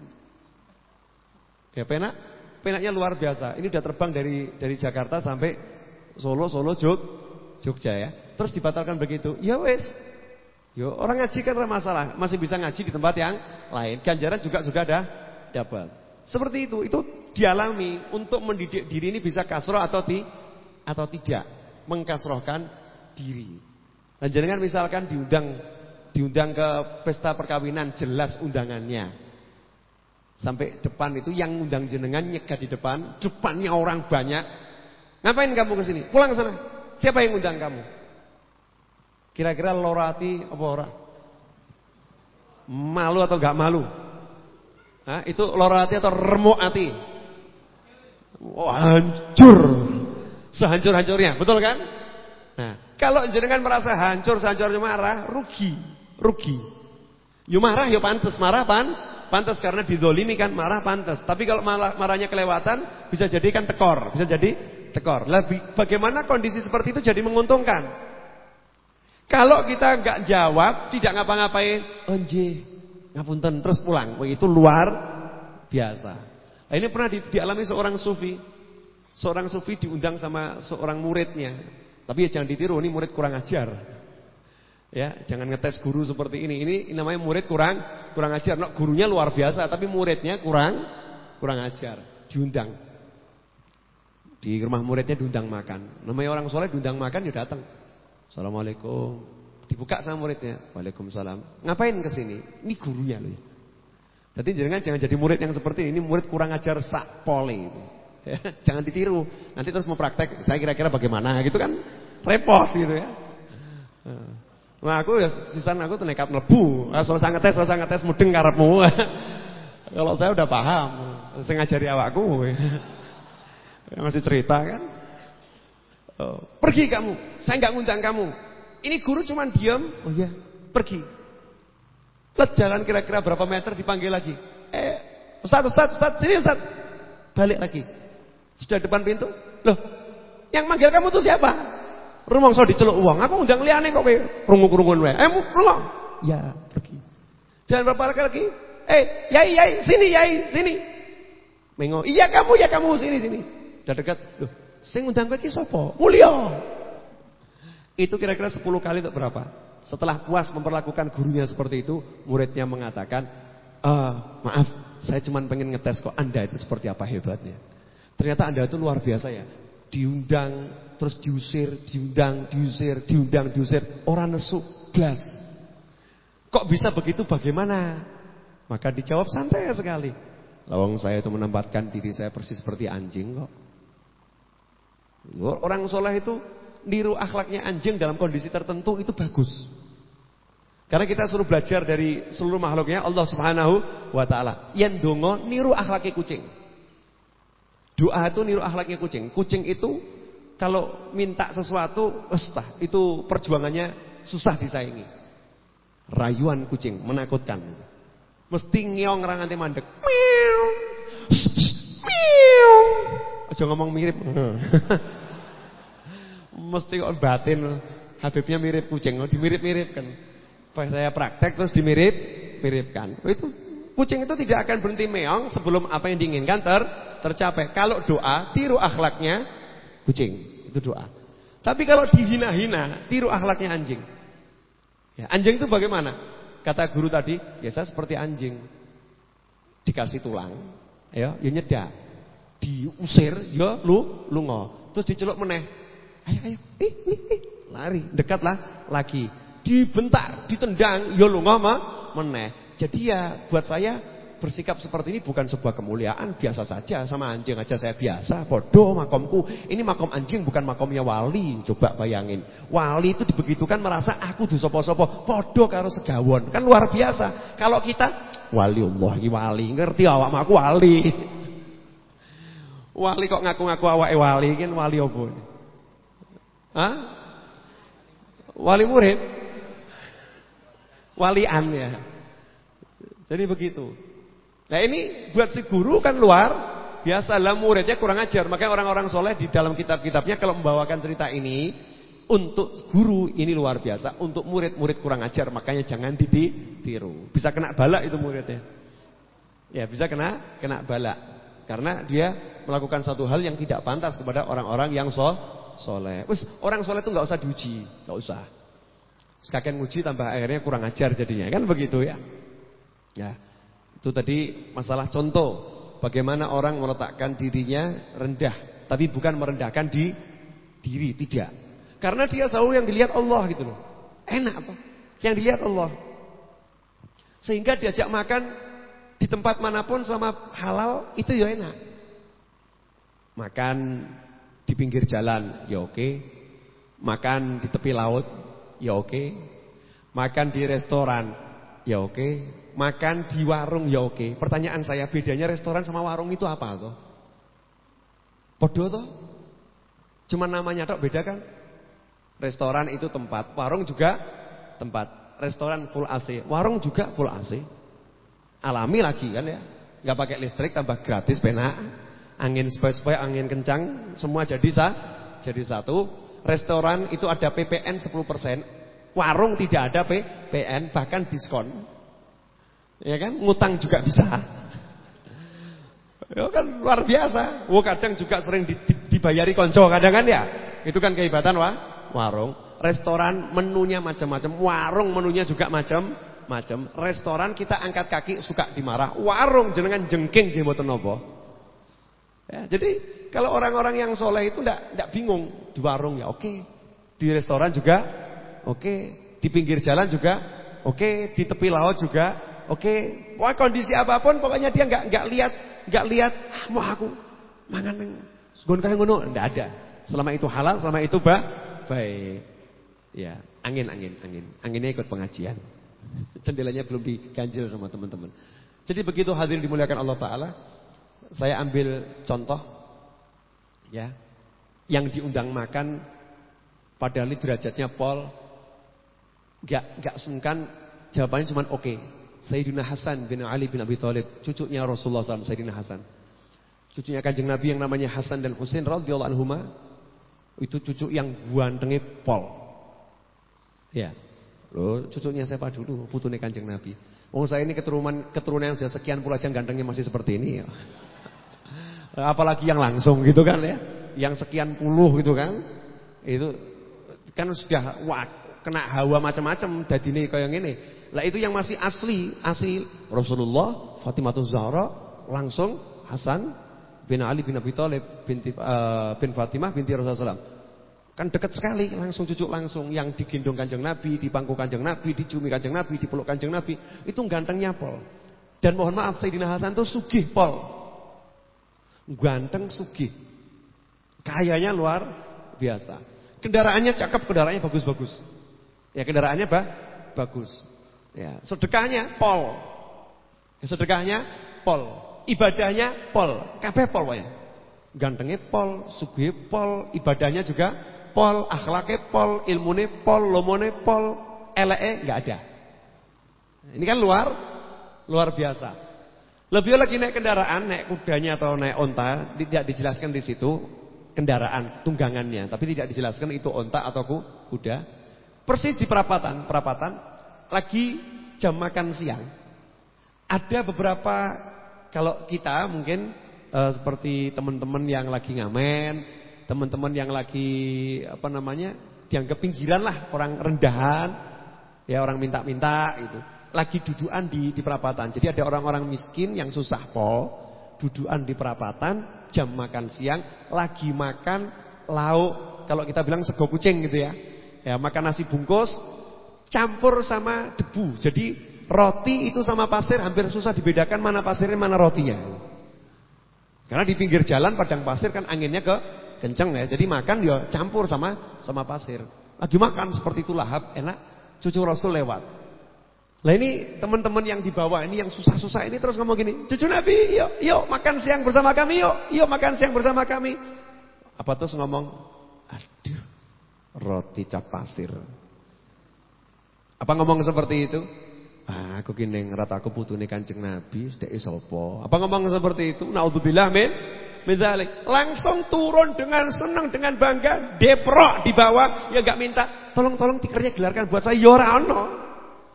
Ya penak, penaknya luar biasa. Ini udah terbang dari dari Jakarta sampai Solo, Solo, Jog, Jogja ya. Terus dibatalkan begitu. Ya wes. Yo, orang ngaji kan masalah, masih bisa ngaji di tempat yang lain. Ganjaran juga sudah ada dapat. Seperti itu, itu dialami untuk mendidik diri ini bisa kasroh atau ti atau tidak. Mengkasrohkan diri. Nah jenengan misalkan diundang diundang ke pesta perkawinan jelas undangannya. Sampai depan itu yang undang jenengan nyegah di depan, depannya orang banyak. Ngapain kamu ke sini? Pulang ke sana. Siapa yang undang kamu? Kira-kira lorati apa ora? Malu atau gak malu? Hah? Itu lorati atau remuk hati? Oh, hancur. Sehancur-hancurnya, betul kan? Nah, kalau jenengan merasa hancur, hancurnya marah, rugi, rugi. Yo marah, yo pantas, marah pan, pantas karena didolimi kan marah pantas. Tapi kalau malah marahnya kelewatan, bisa jadi kan tekor, bisa jadi tekor. Lebih, bagaimana kondisi seperti itu jadi menguntungkan? Kalau kita nggak jawab, tidak ngapa-ngapain, onje, ngapunten terus pulang, itu luar biasa. Nah, ini pernah di, dialami seorang sufi. Seorang sufi diundang sama seorang muridnya. Tapi ya jangan ditiru, ini murid kurang ajar. Ya, jangan ngetes guru seperti ini. Ini namanya murid kurang kurang ajar. No, gurunya luar biasa, tapi muridnya kurang kurang ajar. Diundang. Di rumah muridnya diundang makan. Namanya orang soleh diundang makan ya datang. Assalamualaikum. Dibuka sama muridnya. Waalaikumsalam. Ngapain ke sini? Ini gurunya loh ya. Jadi jangan jangan jadi murid yang seperti ini. Murid kurang ajar sak poli. Ya, jangan ditiru. Nanti terus mau praktek, saya kira-kira bagaimana gitu kan repot gitu ya. Nah aku ya sisan aku tuh nekat mlebu. Nah, selesai ngetes, selesai ngetes mudeng karepmu. Kalau saya udah paham, saya ngajari awakku. Ya, masih cerita kan. Oh, pergi kamu, saya nggak ngundang kamu. Ini guru cuma diam. Oh iya, pergi. Let jalan kira-kira berapa meter dipanggil lagi. Eh, Ustaz, Ustaz, Ustaz, sini Ustaz. Balik lagi. Sudah depan pintu. Loh, yang manggil kamu tuh siapa? Rumong so diceluk uang. Aku undang liane kok kowe rungu-rungun wae. Eh, rumong. Ya, pergi. Jangan berapa lagi. Eh, yai, yai, sini yai, sini. Mengo, iya kamu, ya kamu sini sini. Udah dekat. Loh, sing undang kowe iki sapa? Mulya. Itu kira-kira 10 kali untuk berapa? Setelah puas memperlakukan gurunya seperti itu, muridnya mengatakan, ah, maaf, saya cuma pengen ngetes kok Anda itu seperti apa hebatnya. Ternyata Anda itu luar biasa ya. Diundang, terus diusir, diundang, diusir, diundang, diusir. Orang nesu, blas. Kok bisa begitu bagaimana? Maka dijawab santai sekali. Lawang saya itu menempatkan diri saya persis seperti anjing kok. Orang soleh itu niru akhlaknya anjing dalam kondisi tertentu itu bagus. Karena kita suruh belajar dari seluruh makhluknya Allah Subhanahu wa taala. Yen dongo niru akhlaknya kucing. Doa itu niru akhlaknya kucing. Kucing itu kalau minta sesuatu, estah, itu perjuangannya susah disaingi. Rayuan kucing menakutkan. Mesti ngeong orang nanti mandek. Miau. Miau. Aja ngomong mirip. Mesti kok batin Habibnya mirip kucing, oh, dimirip-miripkan. Pas saya praktek terus dimirip, miripkan. Oh, itu kucing itu tidak akan berhenti meong sebelum apa yang diinginkan ter tercapai. Kalau doa, tiru akhlaknya kucing. Itu doa. Tapi kalau dihina-hina, tiru akhlaknya anjing. Ya, anjing itu bagaimana? Kata guru tadi, ya saya seperti anjing. Dikasih tulang, ya, ya nyedak. Diusir, ya lu lungo. Terus diceluk meneh. Ayo, ayo, ih, ih, ih. lari, dekatlah lagi. Dibentar, ditendang, ya lu ngoma, meneh. Jadi ya buat saya bersikap seperti ini bukan sebuah kemuliaan, biasa saja sama anjing aja saya biasa, bodoh makomku. Ini makom anjing bukan makomnya wali. Coba bayangin. Wali itu dibegitukan merasa aku di sopo-sopo, bodoh karo segawon. Kan luar biasa. Kalau kita wali Allah, wali, ngerti awak aku wali. Wali kok ngaku-ngaku awak wali, kan wali apa? Hah? Wali murid? Walian ya. Jadi begitu. Nah ini buat si guru kan luar biasa lah muridnya kurang ajar. Makanya orang-orang soleh di dalam kitab-kitabnya kalau membawakan cerita ini untuk guru ini luar biasa, untuk murid-murid kurang ajar makanya jangan ditiru. Bisa kena balak itu muridnya. Ya bisa kena kena balak karena dia melakukan satu hal yang tidak pantas kepada orang-orang yang so soleh. Wis orang soleh itu nggak usah diuji, nggak usah. Sekalian uji tambah akhirnya kurang ajar jadinya, kan begitu ya. Ya, itu tadi masalah contoh bagaimana orang meletakkan dirinya rendah, tapi bukan merendahkan di diri, tidak. Karena dia selalu yang dilihat Allah gitu loh. Enak apa? Yang dilihat Allah. Sehingga diajak makan di tempat mana pun selama halal itu ya enak. Makan di pinggir jalan, ya oke. Makan di tepi laut, ya oke. Makan di restoran, ya oke. Makan di warung, ya oke. Pertanyaan saya, bedanya restoran sama warung itu apa toh? Podo toh? Cuma namanya tok beda kan? Restoran itu tempat, warung juga tempat. Restoran full AC, warung juga full AC. Alami lagi kan ya. Gak pakai listrik tambah gratis penak angin sepoi-sepoi, angin kencang, semua jadi sah, jadi satu. Restoran itu ada PPN 10%, warung tidak ada PPN, bahkan diskon. Ya kan? Ngutang juga bisa. Ya kan luar biasa. Wah kadang juga sering di, di, dibayari konco kadang kan ya. Itu kan kehebatan wah, warung. Restoran menunya macam-macam, warung menunya juga macam-macam. Restoran kita angkat kaki suka dimarah, warung jenengan jengking je mboten napa. Ya, jadi kalau orang-orang yang soleh itu tidak bingung di warung ya oke, di restoran juga oke, di pinggir jalan juga oke, di tepi laut juga oke. Wah kondisi apa pun pokoknya dia nggak nggak lihat nggak lihat ah, mau aku mangan neng kaya ngono ndak ada. Selama itu halal, selama itu ba baik. Ya, angin angin angin. Anginnya ikut pengajian. Cendelanya belum diganjil sama teman-teman. Jadi begitu hadir dimuliakan Allah taala, saya ambil contoh ya. Yang diundang makan padahal derajatnya Pol enggak enggak sungkan jawabannya cuma oke. Okay. Sayyidina Hasan bin Ali bin Abi Thalib, cucunya Rasulullah SAW, Sayyidina Hasan. Cucunya Kanjeng Nabi yang namanya Hasan dan Husain radhiyallahu anhuma. Itu cucu yang gantengnya Pol. Ya. Loh, cucunya siapa dulu? Putune Kanjeng Nabi. Oh saya ini keturunan keturunan yang sudah sekian puluh aja gantengnya masih seperti ini ya. Apalagi yang langsung gitu kan ya. Yang sekian puluh gitu kan. Itu kan sudah wah, kena hawa macam-macam dadine kaya ngene. Lah itu yang masih asli, asli Rasulullah, Fatimah Zahra, langsung Hasan bin Ali bin Abi Thalib binti uh, bin Fatimah binti Rasulullah Kan dekat sekali, langsung cucu langsung yang digendong Kanjeng Nabi, dipangku Kanjeng Nabi, dicumi Kanjeng Nabi, dipeluk Kanjeng Nabi, itu gantengnya pol. Dan mohon maaf Sayyidina Hasan itu sugih pol. Ganteng sugih. Kayanya luar biasa. Kendaraannya cakep, kendaraannya bagus-bagus. Ya kendaraannya apa? Bagus. Ya, sedekahnya pol. Ya, sedekahnya pol. Ibadahnya pol. Kabeh pol ya. Gantengnya pol, sugih pol, ibadahnya juga pol, akhlaknya pol, ilmune pol, lomone pol, eleke enggak ada. Ini kan luar luar biasa. Lebih lagi naik kendaraan, naik kudanya atau naik onta, tidak dijelaskan di situ kendaraan tunggangannya, tapi tidak dijelaskan itu onta atau kuda. Persis di perapatan, perapatan lagi jam makan siang. Ada beberapa kalau kita mungkin e, seperti teman-teman yang lagi ngamen, teman-teman yang lagi apa namanya dianggap pinggiran lah, orang rendahan, ya orang minta-minta gitu lagi dudukan di di perapatan. Jadi ada orang-orang miskin yang susah pol, dudukan di perapatan, jam makan siang, lagi makan lauk, kalau kita bilang sego kucing gitu ya. Ya, makan nasi bungkus campur sama debu. Jadi roti itu sama pasir hampir susah dibedakan mana pasirnya mana rotinya. Karena di pinggir jalan padang pasir kan anginnya ke kenceng ya. Jadi makan dia campur sama sama pasir. Lagi makan seperti itu lahap, enak. Cucu Rasul lewat. Lah ini teman-teman yang di bawah ini yang susah-susah ini terus ngomong gini, cucu Nabi, yuk, yuk makan siang bersama kami, yuk, yuk makan siang bersama kami. Apa terus ngomong, aduh, roti cap pasir. Apa ngomong seperti itu? Ah, aku kini ngerat aku nih kancing Nabi, sudah isopo. Apa ngomong seperti itu? Naudzubillah min Misalnya langsung turun dengan senang dengan bangga, deprok di bawah, ya gak minta, tolong-tolong tikernya gelarkan buat saya, yorano.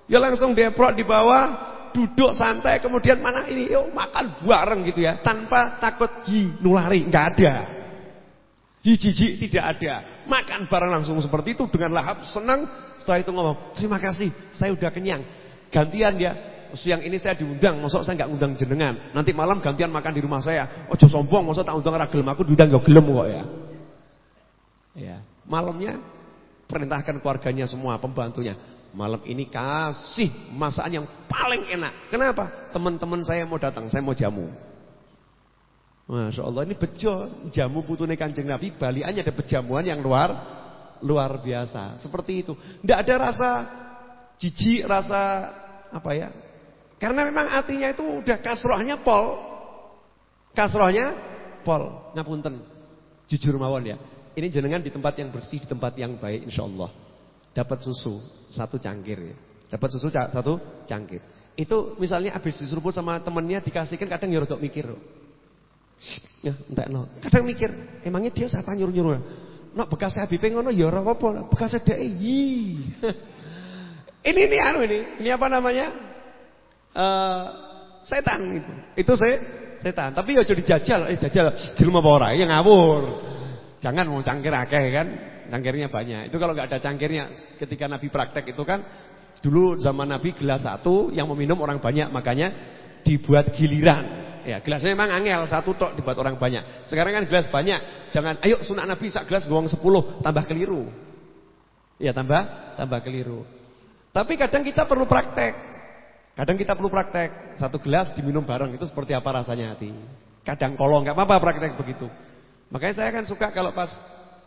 Ya langsung deprok di bawah, duduk santai, kemudian mana ini, yuk makan bareng gitu ya, tanpa takut hi nulari, nggak ada. Hi jijik tidak ada. Makan bareng langsung seperti itu dengan lahap, senang. Setelah itu ngomong, terima kasih, saya udah kenyang. Gantian ya, siang ini saya diundang, masuk saya nggak undang jenengan. Nanti malam gantian makan di rumah saya. Ojo sombong, masuk tak undang ragil aku diundang gak gelem kok ya. Ya, malamnya perintahkan keluarganya semua, pembantunya. Malam ini kasih masakan yang paling enak. Kenapa? Teman-teman saya mau datang, saya mau jamu. Masya Allah ini bejo jamu putune kanjeng Nabi Baliannya ada pejamuan yang luar luar biasa seperti itu. Tidak ada rasa jijik, rasa apa ya? Karena memang artinya itu udah kasrohnya pol, kasrohnya pol. Ngapunten, jujur mawon ya. Ini jenengan di tempat yang bersih, di tempat yang baik, insya Allah dapat susu satu cangkir ya. Dapat susu satu cangkir. Itu misalnya habis diseruput sama temennya dikasihkan kadang ya rodok mikir. Ya, entek no. Kadang mikir, emangnya dia siapa nyuruh-nyuruh? Nok bekas Habib ngono ya ora apa-apa, bekas dhek yi. ini ini anu ini, ini apa namanya? Uh, setan itu. Itu saya setan. Tapi ya jadi jajal, eh jajal rumah apa Ya ngawur. Jangan mau cangkir akeh kan. Cangkirnya banyak. Itu kalau nggak ada cangkirnya ketika Nabi praktek itu kan dulu zaman Nabi gelas satu yang meminum orang banyak makanya dibuat giliran. Ya, gelasnya memang angel, satu tok dibuat orang banyak. Sekarang kan gelas banyak. Jangan ayo sunat Nabi sak gelas gowong 10, tambah keliru. Ya, tambah tambah keliru. Tapi kadang kita perlu praktek. Kadang kita perlu praktek. Satu gelas diminum bareng itu seperti apa rasanya hati. Kadang kolong nggak apa-apa praktek begitu. Makanya saya kan suka kalau pas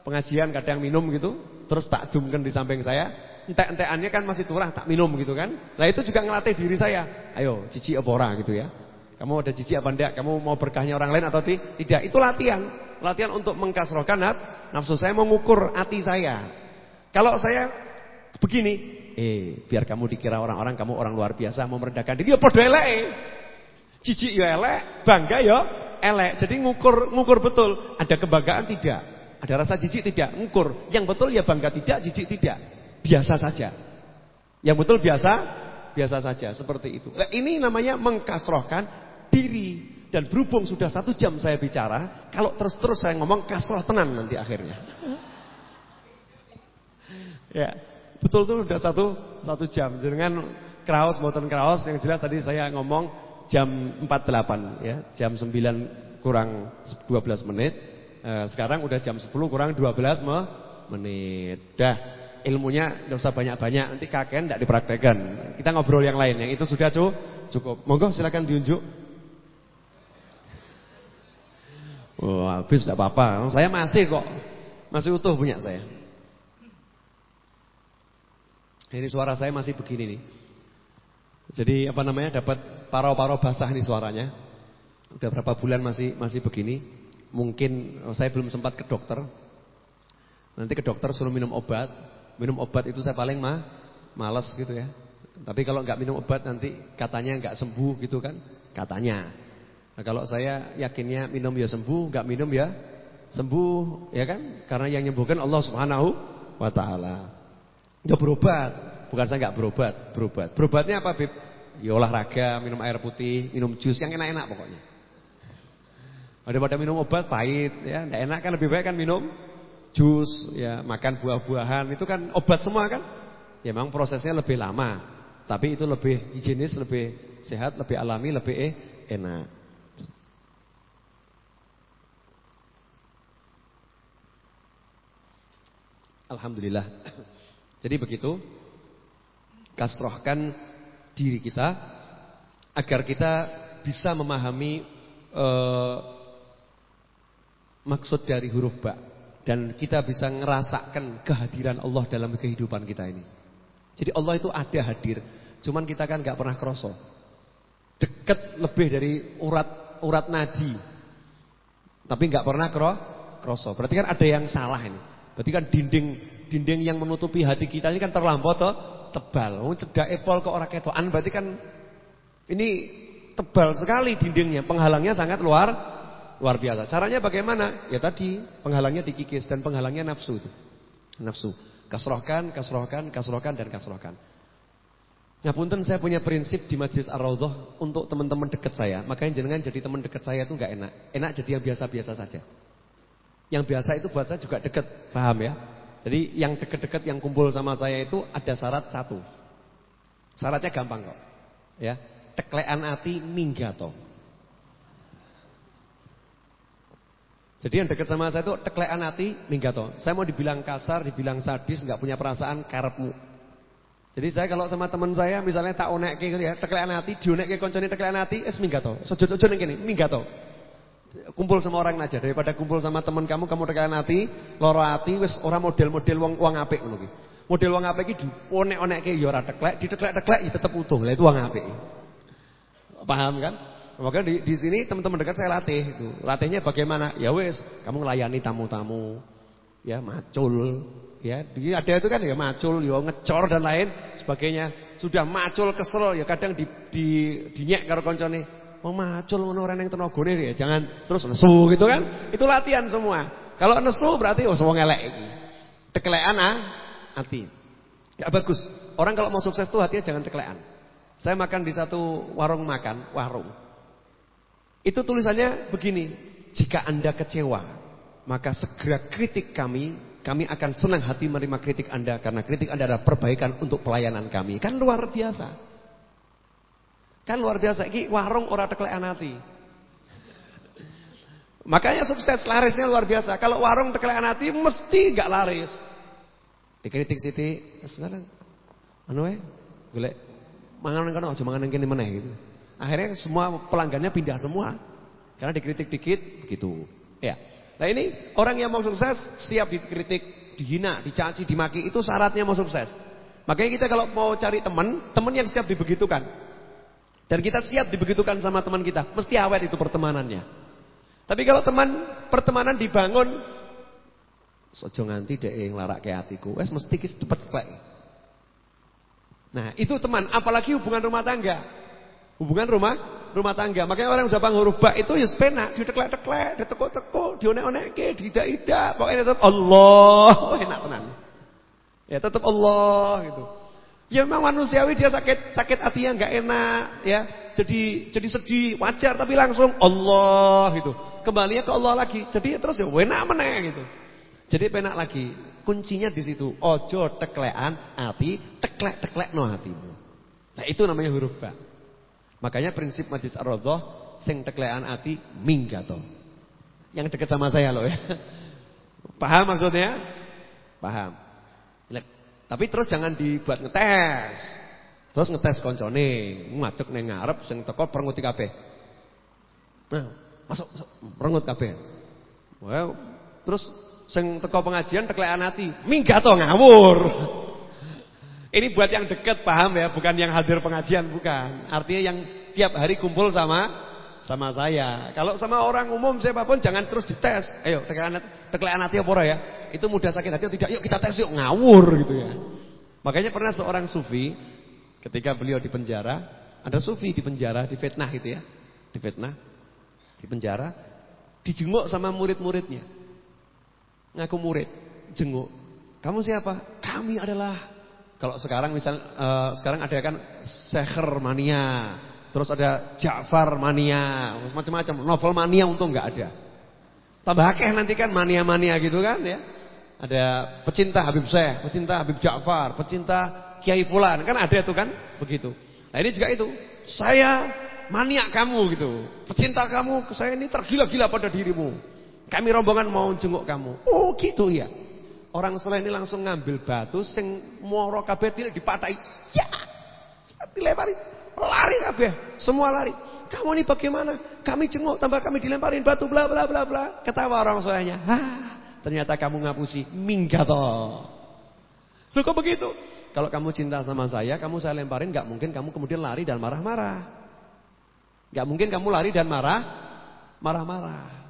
pengajian kadang minum gitu, terus tak dumkan di samping saya, entek-entekannya kan masih turah tak minum gitu kan. Nah itu juga ngelatih diri saya. Ayo, cici apa gitu ya. Kamu ada cici apa enggak? Kamu mau berkahnya orang lain atau tidak? Itu latihan. Latihan untuk mengkasrohkan nafsu saya mengukur hati saya. Kalau saya begini, eh biar kamu dikira orang-orang kamu orang luar biasa mau merendahkan diri, ya padha. Cici ya elek, bangga ya elek. Jadi ngukur ngukur betul, ada kebanggaan tidak? Ada rasa jijik tidak? Ngukur. Yang betul ya bangga tidak, jijik tidak. Biasa saja. Yang betul biasa, biasa saja. Seperti itu. Nah, ini namanya mengkasrohkan diri. Dan berhubung sudah satu jam saya bicara, kalau terus-terus saya ngomong kasroh tenan nanti akhirnya. ya, betul tuh udah satu satu jam. Dengan kraus, boten kraus, yang jelas tadi saya ngomong jam 48 ya, jam 9 kurang 12 menit. Eh, sekarang udah jam 10 kurang 12 menit. Dah, ilmunya enggak usah banyak-banyak, nanti kakek enggak dipraktekkan. Kita ngobrol yang lain, yang itu sudah Cukup. Monggo silakan diunjuk. Oh, habis tidak apa-apa. Saya masih kok. Masih utuh punya saya. Ini suara saya masih begini nih. Jadi apa namanya dapat paro-paro basah nih suaranya. Udah berapa bulan masih masih begini. Mungkin oh, saya belum sempat ke dokter. Nanti ke dokter suruh minum obat. Minum obat itu saya paling mah malas gitu ya. Tapi kalau nggak minum obat nanti katanya nggak sembuh gitu kan. Katanya. Nah, kalau saya yakinnya minum ya sembuh, nggak minum ya sembuh, ya kan? Karena yang menyembuhkan Allah Subhanahu wa taala. Ya berobat, bukan saya nggak berobat, berobat. Berobatnya apa, Bib? Ya olahraga, minum air putih, minum jus yang enak-enak pokoknya. Daripada minum obat pahit, ya, enggak enak kan lebih baik kan minum jus, ya, makan buah-buahan, itu kan obat semua kan? Ya memang prosesnya lebih lama, tapi itu lebih higienis, lebih sehat, lebih alami, lebih eh, enak. Alhamdulillah. Jadi begitu. Kasrohkan diri kita agar kita bisa memahami uh, maksud dari huruf ba dan kita bisa ngerasakan kehadiran Allah dalam kehidupan kita ini. Jadi Allah itu ada hadir, cuman kita kan nggak pernah kroso. Dekat lebih dari urat urat nadi, tapi nggak pernah kro kroso. Berarti kan ada yang salah ini. Berarti kan dinding dinding yang menutupi hati kita ini kan terlampau toh tebal. Oh cedak epol ke orang ketoan berarti kan ini tebal sekali dindingnya, penghalangnya sangat luar luar biasa. Caranya bagaimana? Ya tadi penghalangnya dikikis dan penghalangnya nafsu itu. Nafsu. Kasrohkan, kasrohkan, kasrohkan dan kasrohkan. Ya punten saya punya prinsip di Majlis Ar-Raudhah untuk teman-teman dekat saya. Makanya jangan jadi teman dekat saya itu nggak enak. Enak jadi yang biasa-biasa saja. Yang biasa itu buat saya juga dekat, paham ya? Jadi yang dekat-dekat yang kumpul sama saya itu ada syarat satu. Syaratnya gampang kok. Ya, teklean ati minggato. Jadi yang dekat sama saya itu teklean ati minggato. Saya mau dibilang kasar, dibilang sadis, nggak punya perasaan karepmu. Jadi saya kalau sama teman saya misalnya tak onek gitu ya, teklean ati, dionek ke koncone teklean ati, es minggato. Sujud-sujud ning kene, minggato. Kumpul sama orang aja daripada kumpul sama teman kamu kamu tekan hati, loro hati wis ora model-model wong wong apik ngono. Model wong apik iki dionek-onekke ya ora teklek, diteklek-teklek ya tetep utuh. Lah itu wong apik. Paham kan? Makanya di, di sini teman-teman dekat saya latih itu. Latihnya bagaimana? Ya wis, kamu ngelayani tamu-tamu. Ya, macul, ya. Ada itu kan ya macul, ya ngecor dan lain sebagainya. Sudah macul kesel ya kadang di di dinyek karo koncone. Mau macul ngono ora ning tenagane ya, jangan terus nesu gitu kan. Itu latihan semua. Kalau nesu berarti oh semua ngelek iki. Tekelekan ah hati. Enggak bagus. Orang kalau mau sukses tuh hatinya jangan tekelekan. Saya makan di satu warung makan, warung. Itu tulisannya begini, jika Anda kecewa, maka segera kritik kami, kami akan senang hati menerima kritik Anda karena kritik Anda adalah perbaikan untuk pelayanan kami. Kan luar biasa. Kan luar biasa iki warung ora teklekan ati. Makanya sukses larisnya luar biasa. Kalau warung teklekan ati mesti gak laris. Dikritik Siti, sekarang anu eh golek mangan kono aja mangan kene meneh gitu. Akhirnya semua pelanggannya pindah semua. Karena dikritik dikit begitu. Ya. Nah ini orang yang mau sukses siap dikritik, dihina, dicaci, dimaki itu syaratnya mau sukses. Makanya kita kalau mau cari teman, teman yang siap dibegitukan. Dan kita siap dibegitukan sama teman kita. Mesti awet itu pertemanannya. Tapi kalau teman pertemanan dibangun sojo nganti dhek nglarake atiku. Wes mesti ki cepet klek. Nah, itu teman, apalagi hubungan rumah tangga. Hubungan rumah rumah tangga. Makanya orang Jepang huruf ba itu ya penak, diteklek-teklek, ditekuk-tekuk, dionek-onekke, didak-idak. Pokoknya tetap Allah. Oh, enak tenan. Ya tetap Allah gitu. Ya memang manusiawi dia sakit sakit hatinya nggak enak ya. Jadi jadi sedih wajar tapi langsung Allah gitu. Kembalinya ke Allah lagi. Jadi terus ya enak meneh gitu. Jadi penak lagi. Kuncinya di situ. Ojo teklean hati, teklek-teklek no hatimu. Nah itu namanya huruf ba. Makanya prinsip majlis ar-radhah sing teklekan hati minggato. Yang dekat sama saya loh ya. Paham maksudnya? Paham. Tapi terus jangan dibuat ngetes. Terus ngetes koncone, ngadeg ning ngarep sing teko perenguti kabeh. Nah, masuk, masuk perengut kabeh. Well, terus sing teko pengajian teklekan ati, minggat to ngawur. Ini buat yang dekat paham ya, bukan yang hadir pengajian bukan. Artinya yang tiap hari kumpul sama sama saya. Kalau sama orang umum siapa pun jangan terus dites. Ayo teklekan teklekan hati apa ya? Itu mudah sakit hati tidak? Yuk kita tes yuk ngawur gitu ya. Makanya pernah seorang sufi Ketika beliau di penjara, ada sufi di penjara, di fitnah gitu ya. Di fitnah, di penjara, dijenguk sama murid-muridnya. Ngaku murid, jenguk. Kamu siapa? Kami adalah kalau sekarang misal uh, sekarang ada kan Seher mania, terus ada Ja'far mania, macam-macam. Novel mania untuk enggak ada. Tambah akeh nanti kan mania-mania gitu kan ya. Ada pecinta Habib Syekh, pecinta Habib Ja'far, pecinta Kiai Fulan. Kan ada itu kan? Begitu. Nah ini juga itu. Saya maniak kamu gitu. Pecinta kamu, saya ini tergila-gila pada dirimu. Kami rombongan mau jenguk kamu. Oh gitu ya. Orang soleh ini langsung ngambil batu sing moro kabeh tidak dipatahi. Ya. Dilempari. Lari kabeh. Semua lari. Kamu ini bagaimana? Kami jenguk tambah kami dilemparin batu bla bla bla bla. Ketawa orang solehnya. Hah, ternyata kamu ngapusi. Minggato. Loh kok begitu? Kalau kamu cinta sama saya, kamu saya lemparin, gak mungkin kamu kemudian lari dan marah-marah. Gak mungkin kamu lari dan marah, marah-marah.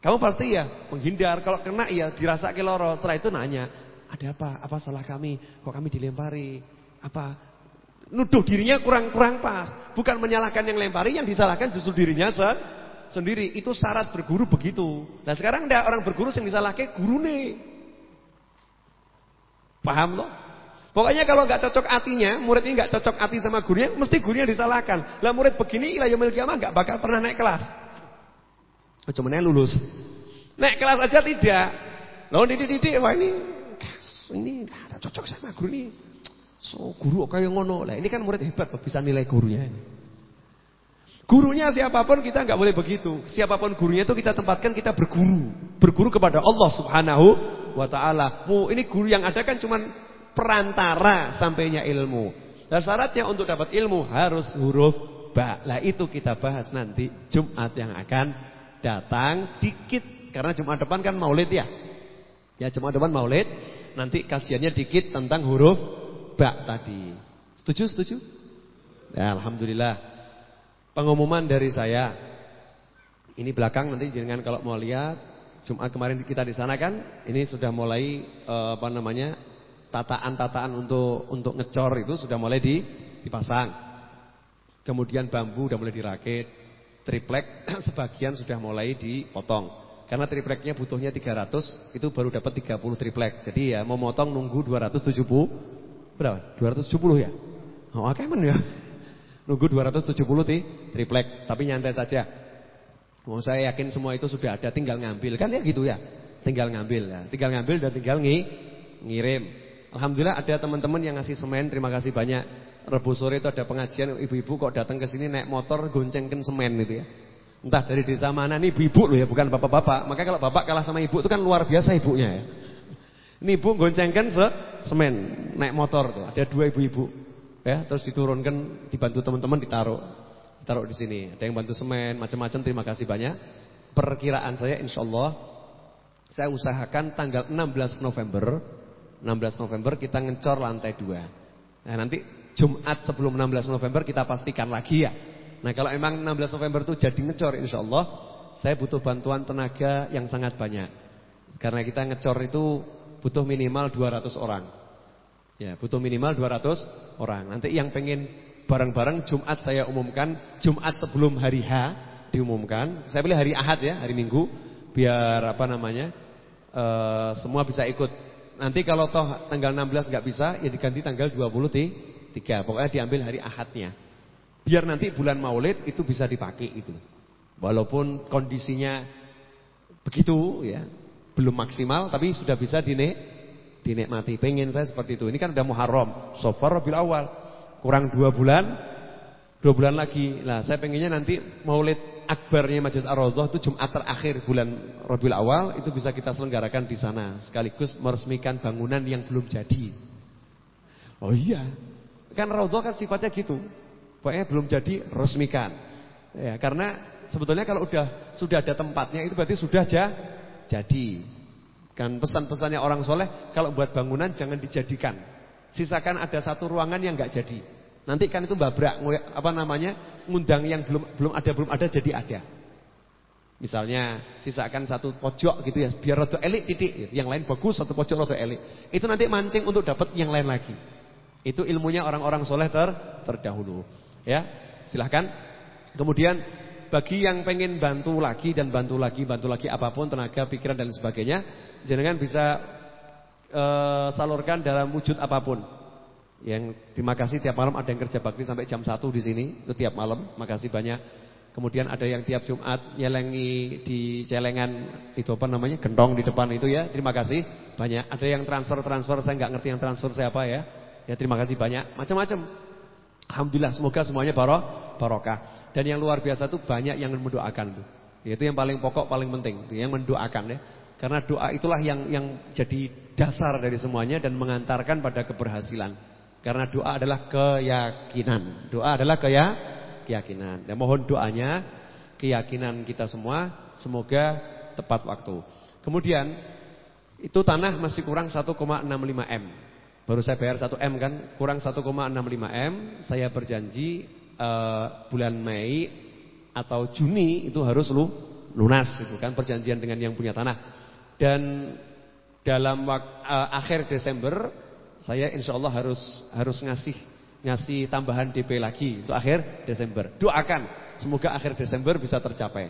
Kamu pasti ya menghindar. Kalau kena ya dirasa keloro. Setelah itu nanya, ada apa? Apa salah kami? Kok kami dilempari? Apa? Nuduh dirinya kurang-kurang pas. Bukan menyalahkan yang lempari, yang disalahkan justru dirinya sendiri. Itu syarat berguru begitu. Nah sekarang ada orang berguru yang disalahkan guru nih. Paham loh? Pokoknya kalau nggak cocok hatinya, murid ini nggak cocok hati sama gurunya, mesti gurunya disalahkan. Lah murid begini ilah yaumil kiamah nggak bakal pernah naik kelas. Cuma lulus. Naik kelas aja tidak. Loh didik-didik wah ini ini ada cocok sama guru ini. So guru kayak ngono. Lah ini kan murid hebat bisa nilai gurunya ini. Gurunya siapa pun kita nggak boleh begitu. Siapa pun gurunya itu kita tempatkan kita berguru, berguru kepada Allah Subhanahu wa taala. ini guru yang ada kan cuman perantara sampainya ilmu. Dan syaratnya untuk dapat ilmu harus huruf ba. Lah itu kita bahas nanti Jumat yang akan datang dikit karena Jumat depan kan Maulid ya. Ya Jumat depan Maulid, nanti kajiannya dikit tentang huruf ba tadi. Setuju? Setuju? Ya, alhamdulillah. Pengumuman dari saya. Ini belakang nanti jangan kalau mau lihat Jumat kemarin kita di sana kan, ini sudah mulai uh, apa namanya? tataan-tataan untuk untuk ngecor itu sudah mulai di, dipasang. Kemudian bambu sudah mulai dirakit. Triplek sebagian sudah mulai dipotong. Karena tripleknya butuhnya 300, itu baru dapat 30 triplek. Jadi ya mau motong nunggu 270 berapa? 270 ya? Oh, oke men ya. Nunggu 270 di triplek, tapi nyantai saja. Mau saya yakin semua itu sudah ada, tinggal ngambil kan ya gitu ya. Tinggal ngambil ya. Tinggal ngambil dan tinggal ngi, ngirim. Alhamdulillah ada teman-teman yang ngasih semen, terima kasih banyak. Rebu sore itu ada pengajian ibu-ibu kok datang ke sini naik motor goncengkan semen gitu ya. Entah dari desa mana nih ibu-ibu loh ya, bukan bapak-bapak. Makanya kalau bapak kalah sama ibu itu kan luar biasa ibunya ya. Ini ibu goncengkan se semen, naik motor tuh. Ada dua ibu-ibu. Ya, terus diturunkan dibantu teman-teman ditaruh. Ditaruh di sini. Ada yang bantu semen, macam-macam. Terima kasih banyak. Perkiraan saya insya Allah saya usahakan tanggal 16 November 16 November kita ngecor lantai 2. Nah, nanti Jumat sebelum 16 November kita pastikan lagi ya. Nah, kalau emang 16 November itu jadi ngecor insya Allah saya butuh bantuan tenaga yang sangat banyak. Karena kita ngecor itu butuh minimal 200 orang. Ya, butuh minimal 200 orang. Nanti yang pengen bareng-bareng Jumat saya umumkan, Jumat sebelum hari H diumumkan. Saya pilih hari Ahad ya, hari Minggu biar apa namanya? Uh, semua bisa ikut Nanti kalau toh tanggal 16 nggak bisa, ya diganti tanggal 23. Pokoknya diambil hari Ahadnya. Biar nanti bulan Maulid itu bisa dipakai itu. Walaupun kondisinya begitu ya, belum maksimal tapi sudah bisa dinik dinikmati. Pengen saya seperti itu. Ini kan udah Muharram, Sofar Rabiul Awal. Kurang dua bulan, dua bulan lagi. Nah, saya pengennya nanti Maulid akbarnya Majelis Ar-Raudhah itu Jumat terakhir bulan Rabiul Awal itu bisa kita selenggarakan di sana sekaligus meresmikan bangunan yang belum jadi. Oh iya. Kan raudhah kan sifatnya gitu. Pokoknya belum jadi resmikan. Ya, karena sebetulnya kalau udah sudah ada tempatnya itu berarti sudah ja, jadi. Kan pesan-pesannya orang soleh kalau buat bangunan jangan dijadikan. Sisakan ada satu ruangan yang nggak jadi. Nanti kan itu babrak apa namanya ngundang yang belum belum ada belum ada jadi ada. Misalnya sisakan satu pojok gitu ya, biar rada elik titik, yang lain bagus satu pojok rada elik. Itu nanti mancing untuk dapat yang lain lagi. Itu ilmunya orang-orang soleh ter terdahulu. Ya, silahkan. Kemudian bagi yang pengen bantu lagi dan bantu lagi, bantu lagi apa pun tenaga, pikiran dan sebagainya, jenengan bisa uh, salurkan dalam wujud apa pun. Yang terima kasih tiap malam ada yang kerja bakti sampai jam 1 di sini, itu tiap malam. Makasih banyak. Kemudian ada yang tiap Jumat nyelengi di celengan itu apa namanya gentong di depan itu ya. Terima kasih banyak. Ada yang transfer-transfer saya nggak ngerti yang transfer siapa ya. Ya terima kasih banyak. Macam-macam. Alhamdulillah semoga semuanya baroh, barokah. Dan yang luar biasa itu banyak yang mendoakan tuh. Itu yang paling pokok, paling penting. Itu yang mendoakan ya. Karena doa itulah yang yang jadi dasar dari semuanya dan mengantarkan pada keberhasilan. Karena doa adalah keyakinan. Doa adalah keyakinan keyakinan. Dan mohon doanya keyakinan kita semua semoga tepat waktu. Kemudian itu tanah masih kurang 1,65 M. Baru saya bayar 1 M kan, kurang 1,65 M. Saya berjanji uh, bulan Mei atau Juni itu harus lu lunas itu kan perjanjian dengan yang punya tanah. Dan dalam uh, akhir Desember saya insya Allah harus harus ngasih ngasih tambahan DP lagi untuk akhir Desember. Doakan semoga akhir Desember bisa tercapai.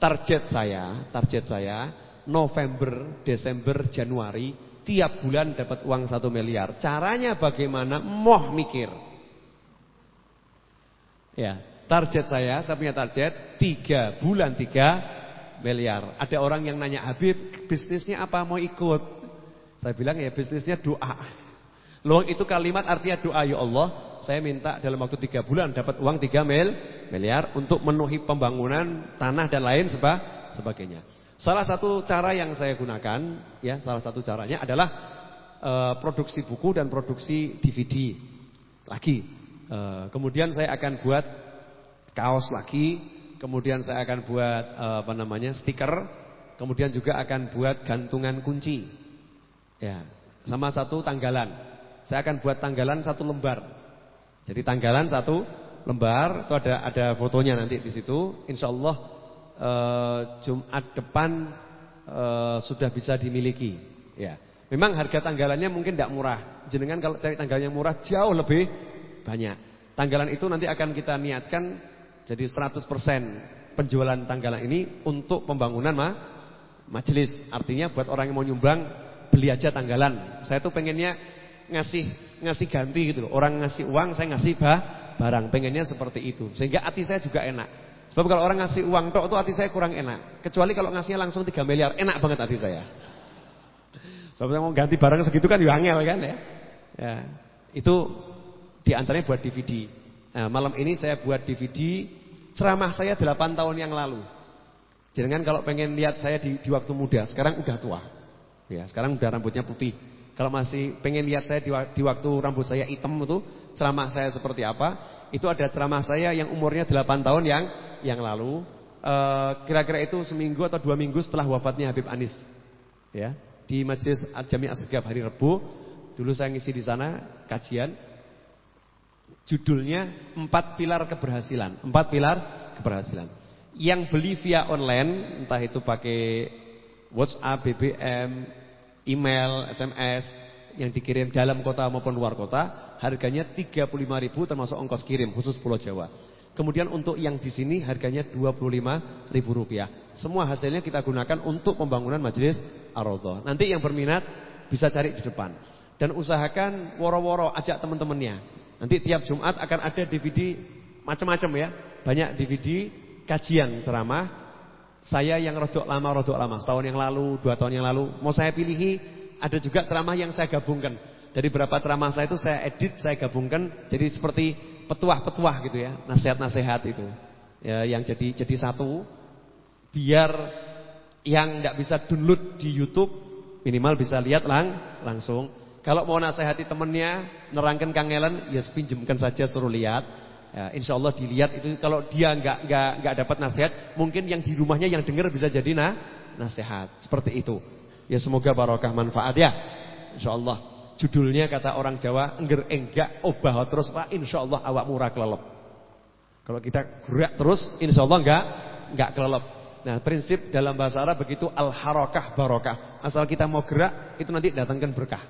Target saya, target saya November, Desember, Januari tiap bulan dapat uang satu miliar. Caranya bagaimana? Moh mikir. Ya, target saya, saya punya target tiga bulan tiga miliar. Ada orang yang nanya Habib, bisnisnya apa? Mau ikut? Saya bilang ya bisnisnya doa. Loh itu kalimat artinya doa ya Allah saya minta dalam waktu tiga bulan dapat uang tiga mil, miliar untuk memenuhi pembangunan tanah dan lain seba, sebagainya. Salah satu cara yang saya gunakan, ya salah satu caranya adalah e, produksi buku dan produksi DVD lagi. E, kemudian saya akan buat kaos lagi, kemudian saya akan buat e, apa namanya stiker, kemudian juga akan buat gantungan kunci. Ya, sama satu tanggalan. Saya akan buat tanggalan satu lembar. Jadi tanggalan satu lembar itu ada ada fotonya nanti di situ. Insya Allah eh, Jumat depan eh, sudah bisa dimiliki. Ya, memang harga tanggalannya mungkin tidak murah. Jenengan kalau cari tanggalnya murah jauh lebih banyak. Tanggalan itu nanti akan kita niatkan jadi 100% penjualan tanggalan ini untuk pembangunan ma majelis. Artinya buat orang yang mau nyumbang beli aja tanggalan. Saya tuh pengennya ngasih ngasih ganti gitu loh. Orang ngasih uang, saya ngasih bah, barang. Pengennya seperti itu. Sehingga hati saya juga enak. Sebab kalau orang ngasih uang tok itu hati saya kurang enak. Kecuali kalau ngasihnya langsung 3 miliar, enak banget hati saya. Sebab mau ganti barang segitu kan ya angel kan ya. Ya. Itu di antaranya buat DVD. Nah, malam ini saya buat DVD ceramah saya 8 tahun yang lalu. Jangan kalau pengen lihat saya di, di waktu muda, sekarang udah tua. Ya, sekarang udah rambutnya putih. Kalau masih pengen lihat saya di, di waktu rambut saya hitam itu, ceramah saya seperti apa? Itu ada ceramah saya yang umurnya 8 tahun yang yang lalu. Eh, kira-kira uh, itu seminggu atau dua minggu setelah wafatnya Habib Anis. Ya, di Majelis Jami Asgaf hari Rebu. Dulu saya ngisi di sana kajian. Judulnya Empat Pilar Keberhasilan. Empat Pilar Keberhasilan. Yang beli via online, entah itu pakai WhatsApp, BBM, email, SMS yang dikirim dalam kota maupun luar kota, harganya 35.000 termasuk ongkos kirim khusus Pulau Jawa. Kemudian untuk yang di sini harganya Rp25.000. Semua hasilnya kita gunakan untuk pembangunan majelis Ar-Raudhah. Nanti yang berminat bisa cari di depan. Dan usahakan woro-woro ajak teman-temannya. Nanti tiap Jumat akan ada DVD macam-macam ya. Banyak DVD kajian ceramah saya yang rodok lama, rodok lama, setahun yang lalu, dua tahun yang lalu, mau saya pilihi, ada juga ceramah yang saya gabungkan. Dari beberapa ceramah saya itu saya edit, saya gabungkan, jadi seperti petuah-petuah gitu ya, nasihat-nasihat itu. Ya, yang jadi jadi satu, biar yang nggak bisa download di YouTube, minimal bisa lihat lang langsung. Kalau mau nasihati temennya, nerangkan kangelan, ya pinjemkan saja suruh lihat. Ya, insya Allah dilihat itu kalau dia nggak nggak nggak dapat nasihat, mungkin yang di rumahnya yang dengar bisa jadi nah, nasihat. Seperti itu. Ya semoga barokah manfaat ya. Insya Allah. Judulnya kata orang Jawa, engger enggak obah terus Pak, insya Allah awak murah kelelep. Kalau kita gerak terus, insya Allah enggak enggak kelelep. Nah prinsip dalam bahasa Arab begitu al-harakah barokah. Asal kita mau gerak, itu nanti datangkan berkah.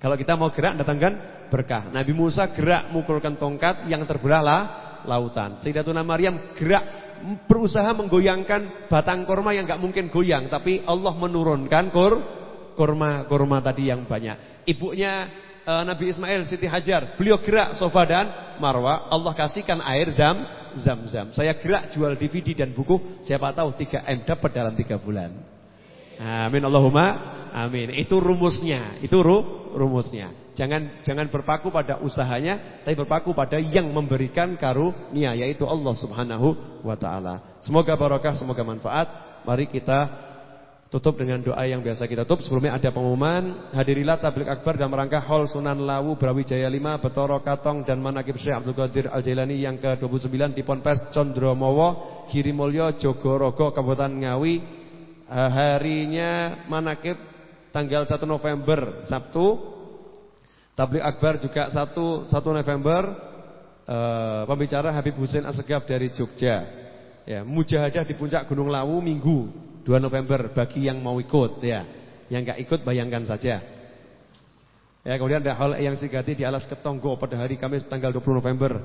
Kalau kita mau gerak, datangkan berkah. Nabi Musa gerak mukulkan tongkat yang terbelahlah lautan. Sayyidatuna Maryam gerak berusaha menggoyangkan batang korma yang enggak mungkin goyang. Tapi Allah menurunkan kur, korma-korma tadi yang banyak. Ibunya uh, Nabi Ismail, Siti Hajar, beliau gerak sofa dan marwah. Allah kasihkan air zam, zam-zam. Saya gerak jual DVD dan buku, siapa tahu 3M dapat dalam 3 bulan. Amin Allahumma amin. Itu rumusnya, itu ru, rumusnya. Jangan jangan berpaku pada usahanya, tapi berpaku pada yang memberikan karunia yaitu Allah Subhanahu wa taala. Semoga barokah, semoga manfaat. Mari kita Tutup dengan doa yang biasa kita tutup. Sebelumnya ada pengumuman. Hadirilah tablik akbar dan merangka Hall Sunan Lawu Brawijaya 5 Betoro Katong dan Manakib Syekh Abdul Qadir Al-Jailani yang ke-29 di Ponpes Condromowo Girimulyo Jogorogo Kabupaten Ngawi. Eh, harinya Manakib tanggal 1 November Sabtu. Tablik akbar juga 1 1 November. Uh, pembicara Habib Hussein Asegaf dari Jogja. Ya, mujahadah di puncak Gunung Lawu Minggu 2 November bagi yang mau ikut ya. Yang enggak ikut bayangkan saja. Ya, kemudian ada hal yang sigati di Alas Ketonggo pada hari Kamis tanggal 20 November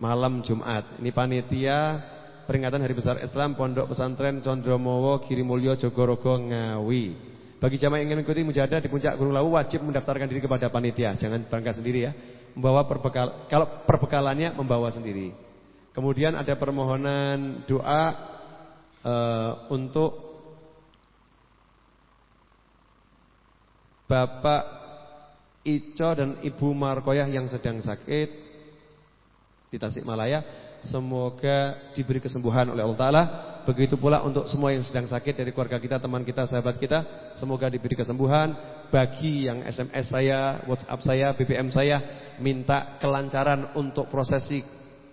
malam Jumat. Ini panitia peringatan Hari Besar Islam Pondok Pesantren Condromowo Girimulyo Jogorogo Ngawi. Bagi jamaah yang ingin mengikuti mujahadah di puncak Gunung Lawu wajib mendaftarkan diri kepada panitia, jangan berangkat sendiri ya. Membawa perbekal kalau perbekalannya membawa sendiri. Kemudian ada permohonan doa uh, untuk Bapak Ico dan Ibu Markoyah yang sedang sakit di Tasikmalaya semoga diberi kesembuhan oleh Allah Taala. Begitu pula untuk semua yang sedang sakit dari keluarga kita, teman kita, sahabat kita, semoga diberi kesembuhan. Bagi yang SMS saya, WhatsApp saya, BBM saya minta kelancaran untuk prosesi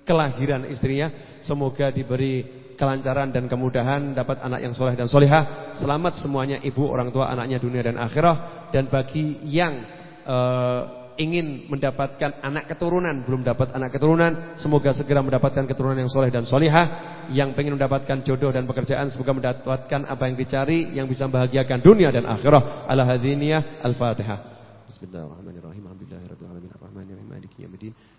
kelahiran istrinya, semoga diberi kelancaran dan kemudahan dapat anak yang soleh dan solehah. Selamat semuanya ibu, orang tua, anaknya dunia dan akhirah. Dan bagi yang uh, ingin mendapatkan anak keturunan, belum dapat anak keturunan, semoga segera mendapatkan keturunan yang soleh dan solehah. Yang ingin mendapatkan jodoh dan pekerjaan, semoga mendapatkan apa yang dicari, yang bisa membahagiakan dunia dan akhirah. Al-Hadiniyah, Al-Fatihah. Bismillahirrahmanirrahim. Alhamdulillahirrahmanirrahim.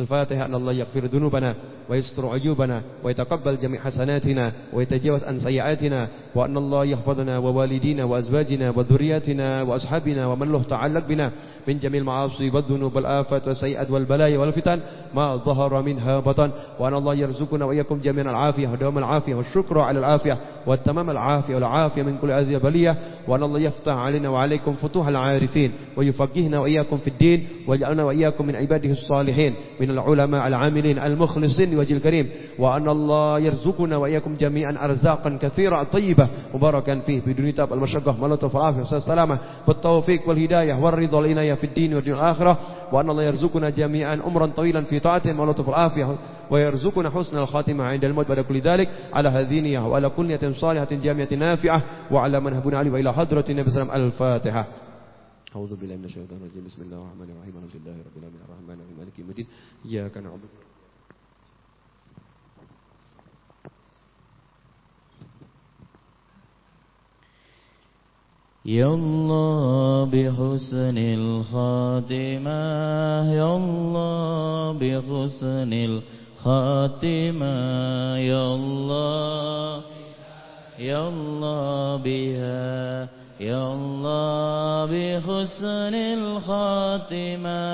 الفاتحة أن الله يغفر ذنوبنا ويستر عيوبنا ويتقبل جميع حسناتنا ويتجاوز عن سيئاتنا وأن الله يحفظنا ووالدينا وأزواجنا وذرياتنا وأصحابنا ومن له تعلق بنا من جميع المعاصي والذنوب والآفات والسيئات والبلايا والفتن ما ظهر منها بطن وأن الله يرزقنا وإياكم جميعا العافية ودوام العافية والشكر على العافية والتمام العافية والعافية من كل أذية بلية وأن الله يفتح علينا وعليكم فتوح العارفين ويفقهنا وإياكم في الدين ويجعلنا وإياكم من عباده الصالحين من العلماء العاملين المخلصين وجه الكريم وأن الله يرزقنا وإياكم جميعا أرزاقا كثيرة طيبة مباركا فيه. بدون تاب المشقة واللطف والعافية والسلامة. والتوفيق والهداية والرضا والعناية في الدين والدنيا الآخرة وأن الله يرزقنا جميعا عمرا طويلا في طاعته واللطف والعافية ويرزقنا حسن الخاتمة عند الموت بعد كل ذلك. على هذه وعلى كل نية صالحة جامعة نافعة. وعلى من هبنا عليه وإلى حضرة النبي صلى الله عليه وسلم الفاتحة. أعوذ بالله من الشيطان الرجيم. بسم الله الرحمن الرحيم. الحمد لله رب العالمين. الرحمن الرحيم. مالك يوم الدين. إياك نعبد.
يا الله بحسن الخاتمة. يا الله بحسن الخاتمة. يا الله. يا الله بها. يا الله بحسن الخاتمة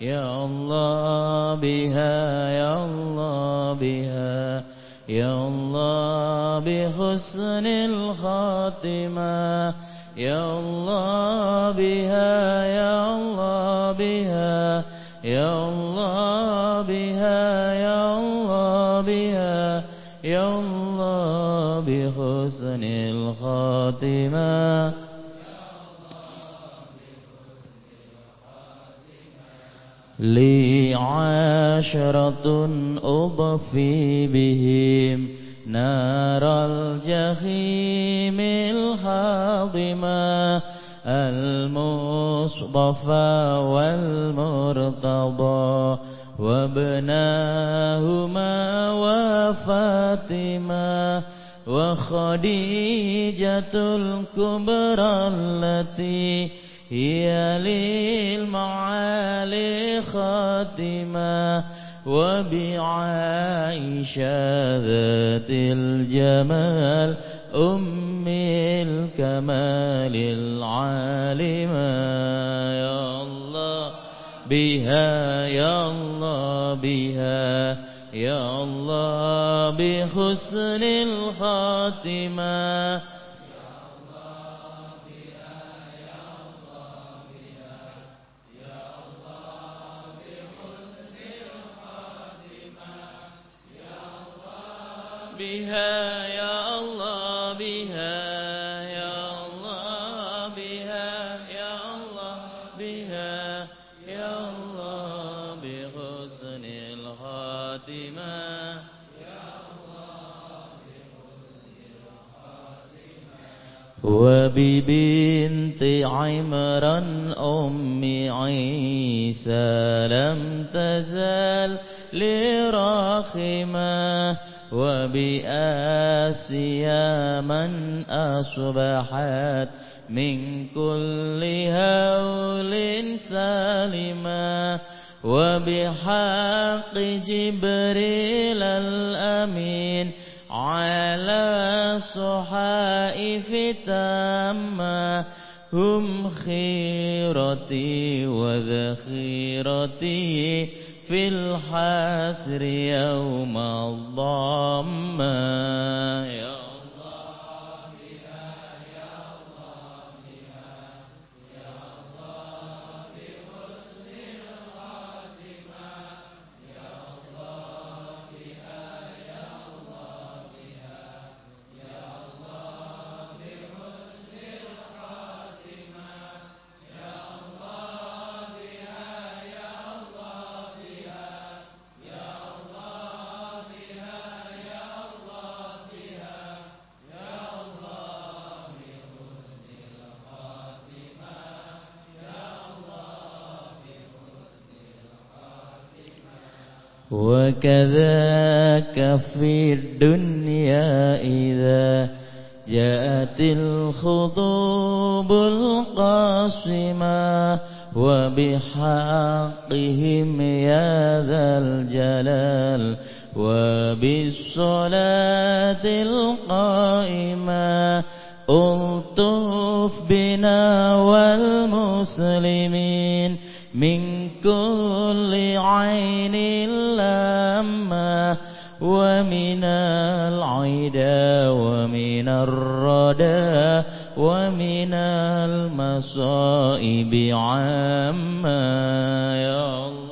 يا الله بها يا الله بها يا الله بحسن الخاتمة يا الله بها يا الله بها يا الله بها يا الله بها. يا الله بحسن الخاتمة. لي عشرة أضفي بهم نار الجحيم الحاضمة المصطفى والمرتضى. وابناهما وفاطمة وخديجة الكبرى التي هي للمعالي خاتمة وبعائشة ذات الجمال أم الكمال العالمة. يا الله. بها يا الله بها يا الله بحسن الخاتمة. بها يا الله بها. وببنت عمران أم عيسى لم تزال لراخمة وبآسيا من أصبحت من كل هول سالما وبحق جبريل الأمين على صحائف تامة هم خيرتي وذخيرتي في الحسر يوم الضامة. وكذاك في الدنيا إذا جاءت الخطوب القاصمة وبحقهم يا ذا الجلال وبالصلاة القائمة ألطف بنا والمسلمين من كل عين لما ومن العدا ومن الردى ومن المصائب عما يا الله.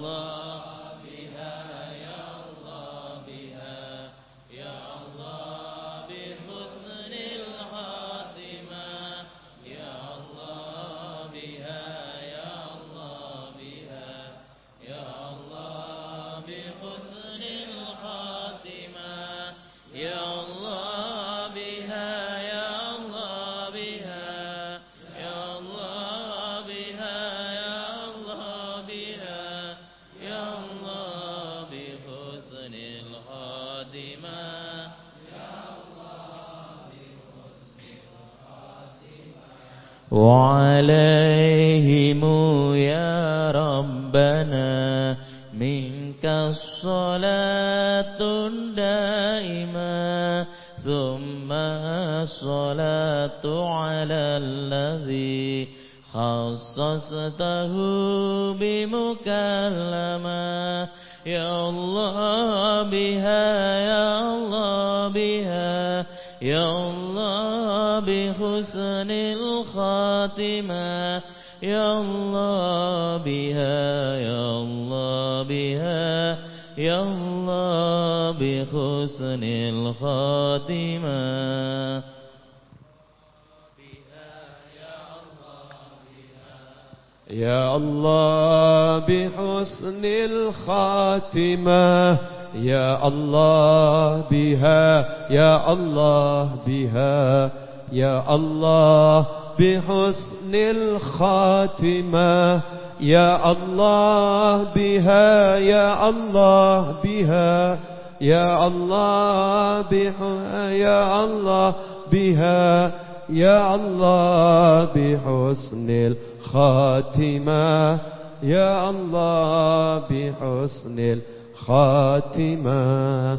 وعليهم يا ربنا منك الصلاة دائما ثم الصلاة على الذي خصصته بمكلما يا الله بها يا الله بها يا الله بحسن الخاتمة. يا الله بها يا الله بها يا الله بحسن الخاتمة.
يا الله بحسن الخاتمة. يا الله بها يا الله بها يا الله بحسن الخاتمة يا الله بها يا الله بها يا الله بها يا الله بها يا الله بحسن الخاتمة يا الله بحسن الخاتمة.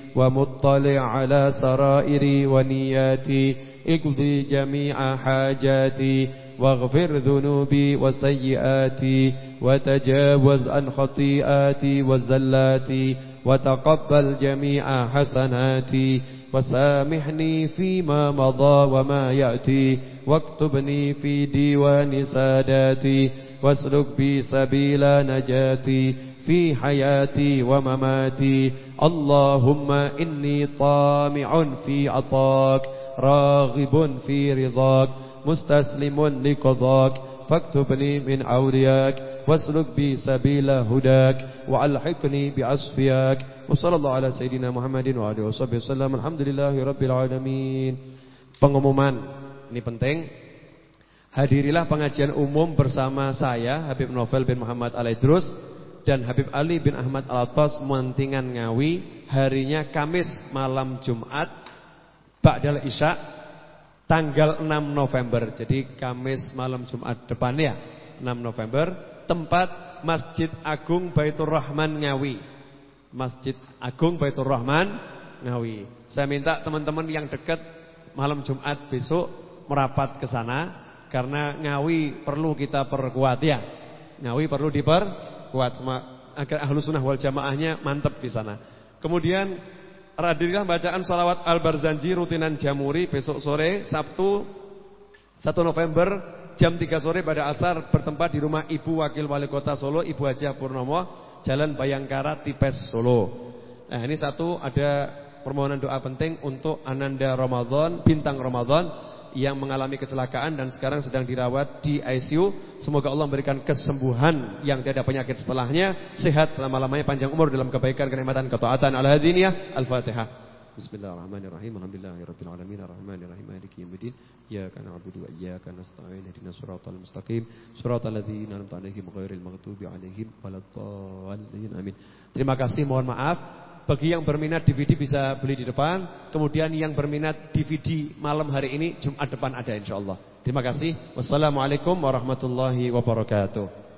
ومطلع على سرائري ونياتي اقضي جميع حاجاتي واغفر ذنوبي وسيئاتي وتجاوز عن خطيئاتي وزلاتي وتقبل جميع حسناتي. وسامحني فيما مضى وما يأتي واكتبني في ديوان ساداتي واسلك بي سبيل نجاتي. في حياتي ومماتي اللهم إني طامع في عطاك راغب في رضاك مستسلم لقضاك فاكتبني من أولياك واسلك بي سبيل هداك وألحقني بأصفياك وصلى الله على سيدنا محمد وعلى وصحبه وسلم الحمد لله رب العالمين pengumuman ini penting Hadirilah pengajian umum bersama saya Habib Novel bin Muhammad Alaidrus dan Habib Ali bin Ahmad Alatos Mentingan Ngawi harinya Kamis malam Jumat Ba'dal Isya tanggal 6 November. Jadi Kamis malam Jumat depan ya 6 November tempat Masjid Agung Baitur Rahman Ngawi. Masjid Agung Baitur Rahman Ngawi. Saya minta teman-teman yang dekat malam Jumat besok merapat ke sana karena Ngawi perlu kita perkuat ya. Ngawi perlu diperkuat semua agar ahlu sunnah wal jamaahnya mantap di sana. Kemudian radirilah bacaan salawat Al-Barzanji rutinan Jamuri besok sore Sabtu 1 November jam 3 sore pada asar bertempat di rumah Ibu Wakil Wali Kota Solo Ibu Haja Purnomo Jalan Bayangkara Tipes Solo. Nah ini satu ada permohonan doa penting untuk Ananda Ramadan bintang Ramadan yang mengalami kecelakaan dan sekarang sedang dirawat di ICU. Semoga Allah memberikan kesembuhan yang tidak ada penyakit setelahnya, sehat selama-lamanya, panjang umur dalam kebaikan, kenikmatan, ketaatan. Al-Hadiniyah, Al-Fatihah. Bismillahirrahmanirrahim. Alhamdulillahirabbil alamin arrahmanirrahim maliki yaumiddin. Iyyaka na'budu wa iyyaka nasta'in. Ihdinas siratal mustaqim. Siratal ladzina an'amta 'alaihim ghairil maghdubi 'alaihim waladdallin. Amin. Terima kasih, mohon maaf. Bagi yang berminat DVD bisa beli di depan. Kemudian yang berminat DVD malam hari ini Jumat depan ada insya Allah. Terima kasih. Wassalamualaikum warahmatullahi wabarakatuh.